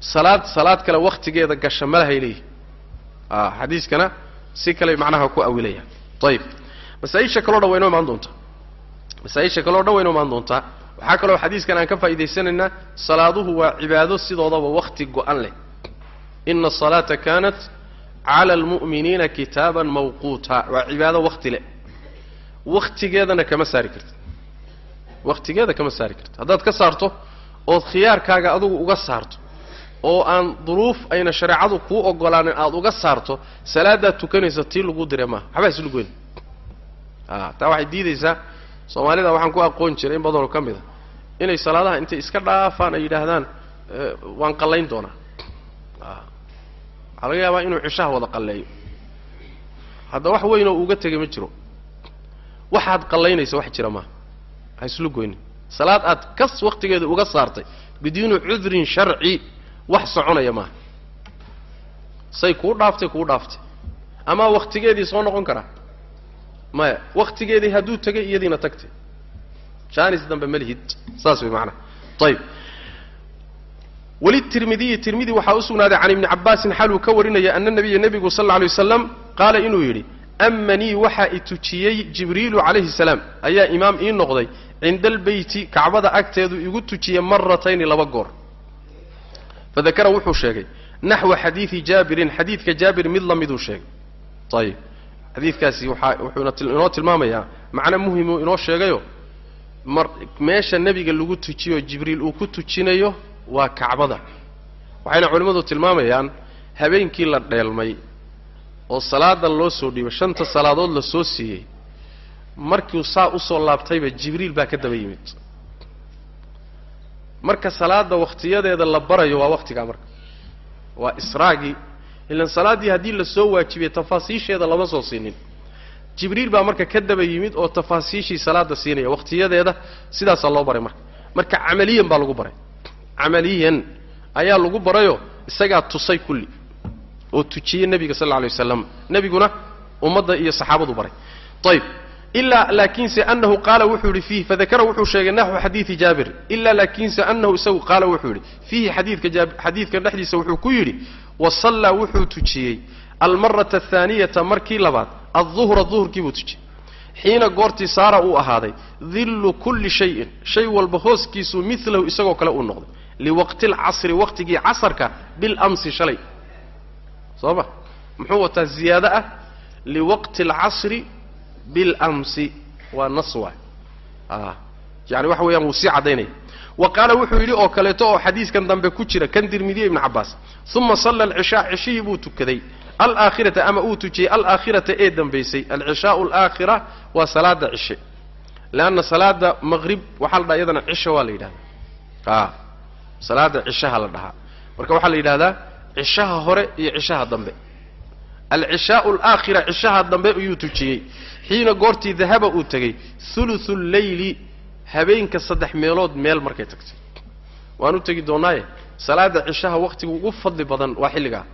salaad salaad kale wakhtigeeda gasha malahay leeyihiin a xadiiskana si kale macnaha ku awilayaan ayib masaa-isha kaloo dhan waynoo imaan doontaa. Masaa-isha kaloo dhan waynoo imaan doontaa. Waxaa kaloo xadiiskan aan ka faa'idaysanaynaa salaaduhu waa cibaado sidoodaba wakhti go-an leh. Ina asalaata kaanat cala almu'miniina kitaaban mawquuta. Waa cibaado wakhti leh. Wakhtigeedana kama saari kartid. Wakhtigeeda kama saari kartid. Haddaad ka saarto ood khiyaarkaaga adugu uga saarto oo aan duruuf ayna shareecadu kuu ogolaanin aada uga saarto salaadaad tukanaysa tii lagu dire maaha. Waxbaa islu goyn a taa waxay diidaysaa soomaalida waxaan ku aqoon jiray in badanoo ka mid a inay salaadaha intay iska dhaafaan ay yidhaahdaan waan qallayn doonaa. Waxaa laga yaabaa inuu cishaha wada qalleeyo. Hadda wax weyn oo uga tegay ma jiro. Waxaad qallaynaysa wax jira maaha. Ha islu goynin salaad aad kas wakhtigeeda uga saartay biduuni cudrin sharci wax soconaya maaha. Say kuu dhaaftay kuu dhaaftay amaa wakhtigeedii soo noqon karaa maya wakhtigeedii hadduu tegay iyadiina tagtay jaanis dambe malihid saas way macanaa ayib walitirmidiyi tirmidi waxaa u sugnaaday can ibni cabbaasin xaluu ka warinaya ana nabiya nebigu sal alla alay waslam qaala inuu yidhi amanii waxaa i tujiyey jibriilu calayhi salaam. Ayaa imaam ii noqday cinda albeyti kacbada agteedu igu tujiyey maratayni laba goor fadakara wuxuu sheegay naxwa xadiidi jaabirin xadiidka jaabir mid la miduu sheegay ayib xadiidkaasi waxaa wuxuuna inoo tilmaamayaa macno muhimuu inoo sheegayo mar meesha nebiga lagu tujiyo jibriil uu ku tujinayo waa kacbada waxayna culimmadu tilmaamayaan habeenkii la dheelmay oo salaadan loo soo dhiibay shanta salaadood la soo siiyey markiu saa u soo laabtayba jibriil baa ka daba yimid marka salaada wakhtiyadeeda la barayo waa wakhtigaa marka. Waa israagii ilan salaaddii haddii la soo waajibiyey tafaasiisheeda lama soo siinin. Jibriil baa marka ka daba yimid oo tafaasiishii salaada siinaya wakhtiyadeeda sidaasaa loo baray marka. Marka camaliyan baa lagu baray. Camaliyan ayaa lagu barayo isagaa tusay kulli oo tujiyey nebiga sal alla alay wasalam nebiguna ummadda iyo saxaabadu baray. Ayb ilaa laakiinse anahu qaala wuxuu yihi fiihi fadakara wuxuu sheegay naxwu xadiidi jaabir. Ilaa laakiinse anahu isagu qaala wuxuu yidhi fiihi xadiidka xadiidkan dhexdiisa wuxuu ku yidhi wasallaa wuxuu tujiyey almarata athaaniyata markii labaad alduhra duhurkii buu tujiyey. Xiina goortii saara uu ahaaday dillu kulli shayin shay walba hooskiisu milahu isagoo kale uu noqday. Liwaqti alcasri waqtigii casarka bilamsi shalay. Soo ma? Muxuu wataa ziyaado ah? Liwaqti alcasri bilamsi waa nas waay. A yani waxa weeyaan wuu sii caddaynaya wa qaala wuxuu yidhi oo kaleeto oo xadiiskan dambe ku jira kan dirmidiye ibnu cabbaas uma salla alcishaa cishihii buu tukaday. Alaakhirata ama uu tujiyey alaakhirata ee dambaysay alcishaau alaakhira waa salaada cishe. Leanna salaada maqrib waxaa la dhaha iyadana cisha waa la yidhahda a salaada cishaha la dhahaa. Marka waxaa la yidhahdaa cishaha hore iyo cishaha dambe. Alcishaau alaakhira cishaha dambe ayuu tujiyey xiina goortii dahaba uu tegey huluthu lleyli habeenka saddex meelood meel markay tagtay. Waan u tegi doonnaaye salaada cishaha wakhtiga ugu fadli badan waa xilligaa.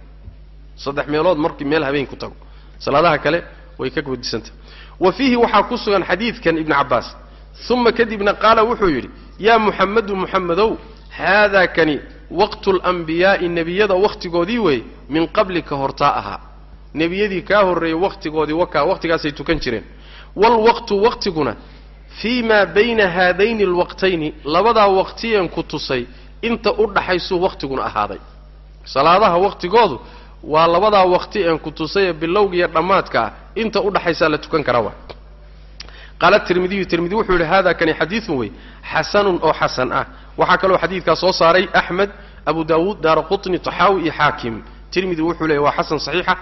Saddex meelood markii meel habeenku tago. Salaadaha kale way ka gudisanta wa fiihi waxaa ku sugan xadiidkan ibnu cabbaas. Uma kadibna qaala wuxuu yidhi yaa muxamedu muxamedow haadaa kani waqtu alanbiyaa'i nebiyada wakhtigoodii weeye min qablika hortaa ahaa nebiyadii kaa horreeyey wakhtigoodii wakaa wakhtigaasay tukan jireen. Waalwaqtu waqtiguna fii maa bayna haadayni alwaqtayni labadaa waqtiyan ku tusay inta u dhaxaysuu wakhtiguna ahaaday. Salaadaha wakhtigoodu waa labadaa waqti een ku tusay ee bilowga iyo dhammaadka ah inta u dhaxaysaa la tukan karaa waa. Qaala tirmidiyu tirmidi wuxuu yidhi hada kani xadiidun wey xasanun oo xasan ah. Waxaa kaloo xadiidkaa soo saaray axmed abu daawuud daara qutni taxaawi iyo xaakim. Tirmidi wuxuu leeyay waa xasan saxiixa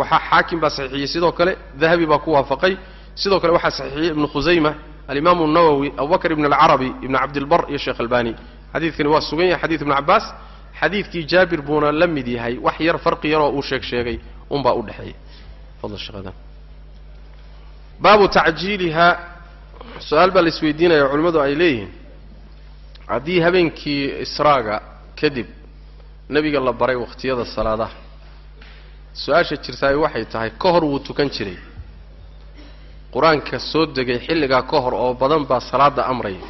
waxaa xaakim baa saxiixiyey. Sidoo kale dahabi baa ku waafaqay. Sidoo kale waxaa saxiixiyey ibnu khusayma alimaamu nawowi abubakr ibn alcarabi ibn cabdilbar iyo sheekh albani. Xadiidkani waa sugan yahay xadiid ibnu cabbaas xadiidkii jaabir buuna la mid yahay wax yar farqi yaroo uu sheeg sheegay unbaa u dhexeeya baabu tacjiilihaa su'aal baa la isweydiinaya culimmadu ay leeyihiin. Haddii habeenkii israaga kadib nebiga la baray wakhtiyada salaadaha su'aasha jirtaay waxay tahay ka hor wuu tukan jiray. Qur'aanka soo degay xilligaa ka hor oo badan baa salaada amraya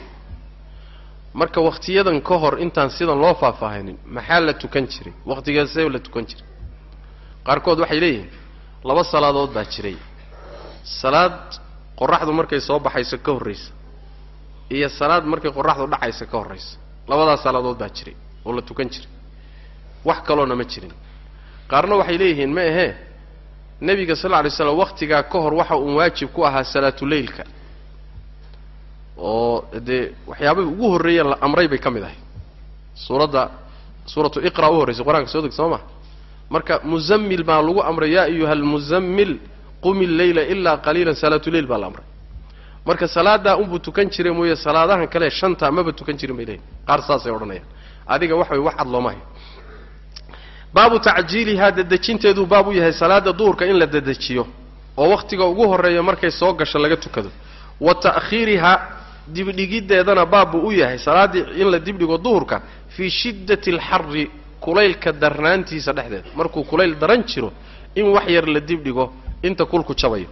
marka wakhtiyadan ka hor intaan sidan loo faahfaahinin maxaa la tukan jiray? Wakhtigeesee la tukan jiray. Qaarkood waxay leeyihiin laba salaadood baa jiray. Salaad qoraxdu markay soo baxayso ka horraysa iyo salaad markay qoraxdu dhacaysa ka horraysa labadaas salaadood baa jiray oo la tukan jiray. Wax kaloona ma jirin qaarna waxay leeyihiin ma ahee nebiga sal lla alay slam wakhtigaa ka hor waxa uun waajib ku ahaa salaatuleylka oo dee waxyaabahii ugu horreeyeen la amray bay ka mid ahay suuradda suuratu iqra u horraysay qur'aanka soo deg soo ma marka muzammil baa lagu amray yaa ayuha almuzammil qumi lleyla ilaa qaliilan salaatuleyl baa la amray. Marka salaadaa unbuu tukan jiray mooye salaadahan kale shanta maba tukan jirin bay leeyihiin qaar saasay odhanayaan. Adiga wax way wax cad looma baabu tacjiilihaa dadejinteeduu baab u yahay salaada duhurka in la dadejiyo oo wakhtiga ugu horreeya markay soo gasho laga tukado. Wa ta'khiirihaa dibdhigiddeedana baab buu u yahay salaaddii in la dibdhigo duhurka fii shiddati alxarri kulaylka darnaantiisa dhexdeeda. Markuu kulayl daran jiro in wax yar la dibdhigo inta kulku jabayo.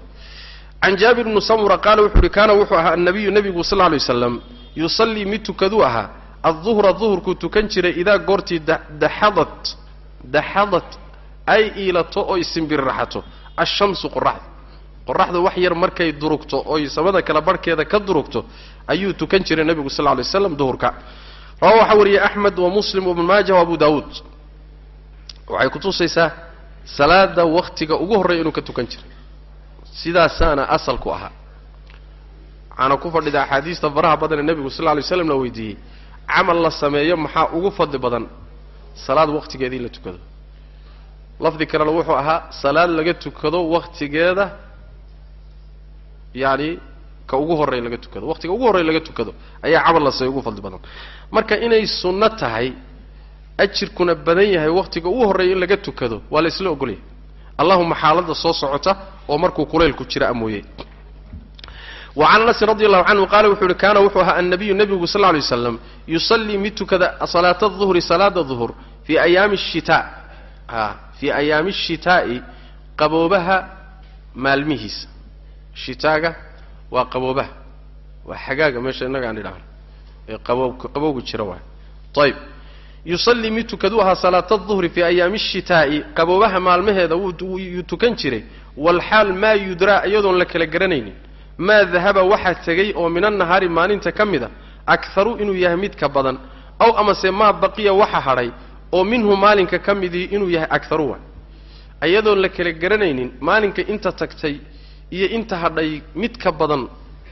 Can jaabir bni samura qaala wuxuu uhi kaana wuxuu ahaa annabiyu nebigu sal alay waslam yusallii mid tukaduu ahaa. Adduhra duhurkuu tukan jiray idaa goortii daxadat daxadat ay iilato oy simbirraxato ashamsu qoraxda qoraxda wax yar markay durugto oy samada kala barhkeeda ka durugto ayuu tukan jiray nebigu sal lla lay waslam duhurka. Rawa waxaa wariyey axmed wa muslim wabnu maaja wa abu daawuud waxay kutusaysaa salaada wakhtiga ugu horreeya inuu ka tukan jiray. Sidaasaana asalku ahaa. Waxaana ku fadhida axaadiista faraha badan ee nebigu sal lla lay slam la weydiiyey. Camal la sameeyo maxaa ugu fadli badan salaad wakhtigeedii la tukado. Lafdi kalena wuxuu ahaa salaad laga tukado wakhtigeeda yacni ka ugu horreey laga tukado. Wakhtiga ugu horrey laga tukado ayaa camal la sameeyo ugu fadli badan. Marka inay sunno tahay ajirkuna badan yahay wakhtiga ugu horreeya in laga tukado waa la isla ogolyahay. Allahuma xaaladda soo socota oo markuu kulaylku jira a mooye wacan anasin radi allahu canhu qaala wuxuu uhi kaana wuxuu ahaa annabiyu nebigu sal lay waslam yusallii mid tukada salaata duhri salaada duhur fii ayaami shitaa fii ayaami shitaa'i qaboobaha maalmihiisa. Shitaaga waa qaboobaha waa xagaaga meesha innaga aan idhaahno ee qabowga jira waay ayb yusallii mid tukaduu ahaa salaata duhri fii ayaami shitaa'i qaboobaha maalmaheeda wuu tukan jiray walxaal maa yudraa iyadoon la kala garanaynin maa dahaba waxaa tegey oo min annahaari maalinta ka mid a akharu inuu yahay mid ka badan aw amase maa baqiya waxa hadhay oo minhu maalinka ka midii inuu yahay akharu waay. Iyadoon la kala garanaynin maalinka inta tagtay iyo inta hadhay mid ka badan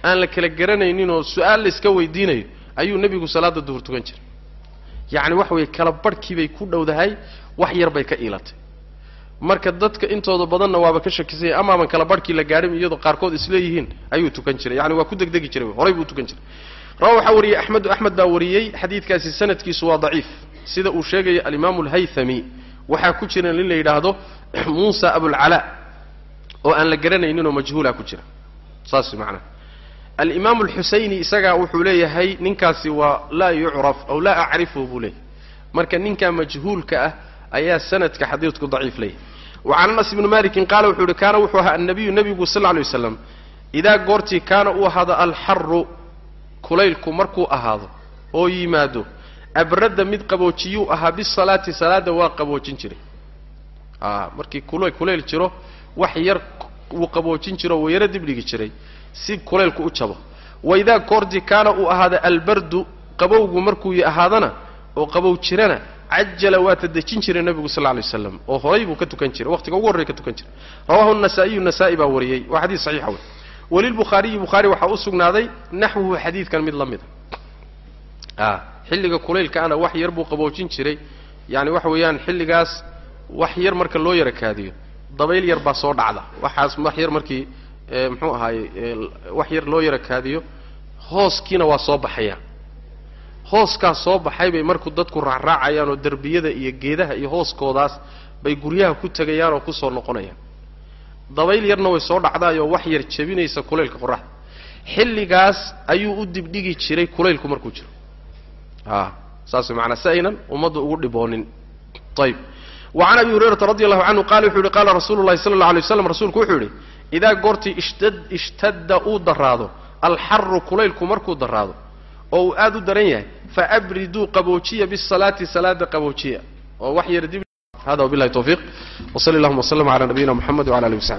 aan la kala garanayninoo su'aal layska weydiinayo ayuu nebigu salaada duhur tukan jiray. Yacni waxa weeye kala barhkiibay ku dhowdahay wax yar bay ka iilatay marka dadka intooda badanna waaba ka shakisanya amaaban kala barhkii la gaadhin iyadoo qaarkood isleeyihiin ayuu tukan jiray. Yani waa ku degdegi jiray horay buu tukan jiray. Rawa waxaa wariyey axmedu axmed baa wariyey xadiidkaasi sanadkiisu waa daciif. Sida uu sheegaya alimaamu alhaythami waxaa ku jira in la yidhaahdo muusa abulcalaa oo aan la garanayninoo majhuula ku jira. Saas macnaha alimaamu alxusayni isagaa wuxuu leeyahay ninkaasi waa laa yucraf aw laa acrifuhu buu leeyahay. Marka ninkaa majhuulka ah ayaa sanadka xadiidku daciif leeyahay wacan anas ibni malikin qaala wuxuu yihi kaana wuxuu ahaa annabiyu nebigu sal lla lay waslam idaa goortii kaana uu ahaado alxaru kulaylku markuu ahaado oo yimaado abradda mid qaboojiyuu ahaa bisalaati salaada waa qaboojin jiray. A markii kul kulayl jiro wax yar wuu qaboojin jiro wuu yaro dibdhigi jiray si kulaylku u jabo. Waidaa goortii kaana uu ahaado albardu qabowgu markuu ahaadana oo qabow jirana cajala waa tadejin jiray nebigu sal lla lay waslam oo horay buu ka tukan jiray waqtiga ugu horrey ka tukan jiray. Rawahu nasaa-iyu nasaa-i baa wariyey waa xadiis saxiixa wey walilbukhaariyi bukhaari waxaa u sugnaaday naxwuhu xadiidkan mid la mida a xilliga kulaylkaana wax yar buu qaboojin jiray. Yani waxa weeyaan xilligaas wax yar marka loo yara kaadiyo dabayl yar baa soo dhacda. Waxaas wax yar markii muxuu ahaaye wax yar loo yara kaadiyo hooskiina waa soo baxaya hooskaas soo baxay bay markuu dadku raacraacayaan oo derbiyada iyo geedaha iyo hooskoodaas bay guryaha ku tegayaan oo ku soo noqonayaan. Dabayl yarna way soo dhacdaayoo wax yar jebinaysa kulaylka qoraxda. Xilligaas ayuu u dibdhigi jiray kulaylku markuu jiro. A saas way maanaa si aynan ummadda ugu dhiboonin. Ayb wa can abi hurayrata radi allahu canhu qala wuxuu yihi qaala rasuulu llahi sala alla alay waslam rasuulku wuxuu yidhi idaa goortii ishtad ishtadda uu daraado alxaru kulaylku markuu daraado oo uu aad u daran yahay faabriduu qaboojiya bisalaati salaada qaboojiya. Oo wax yar dib hada wabillahi tawfiiq. Wsali allahuma wslm ala nabiyina mxamed wala alihi wasaxbi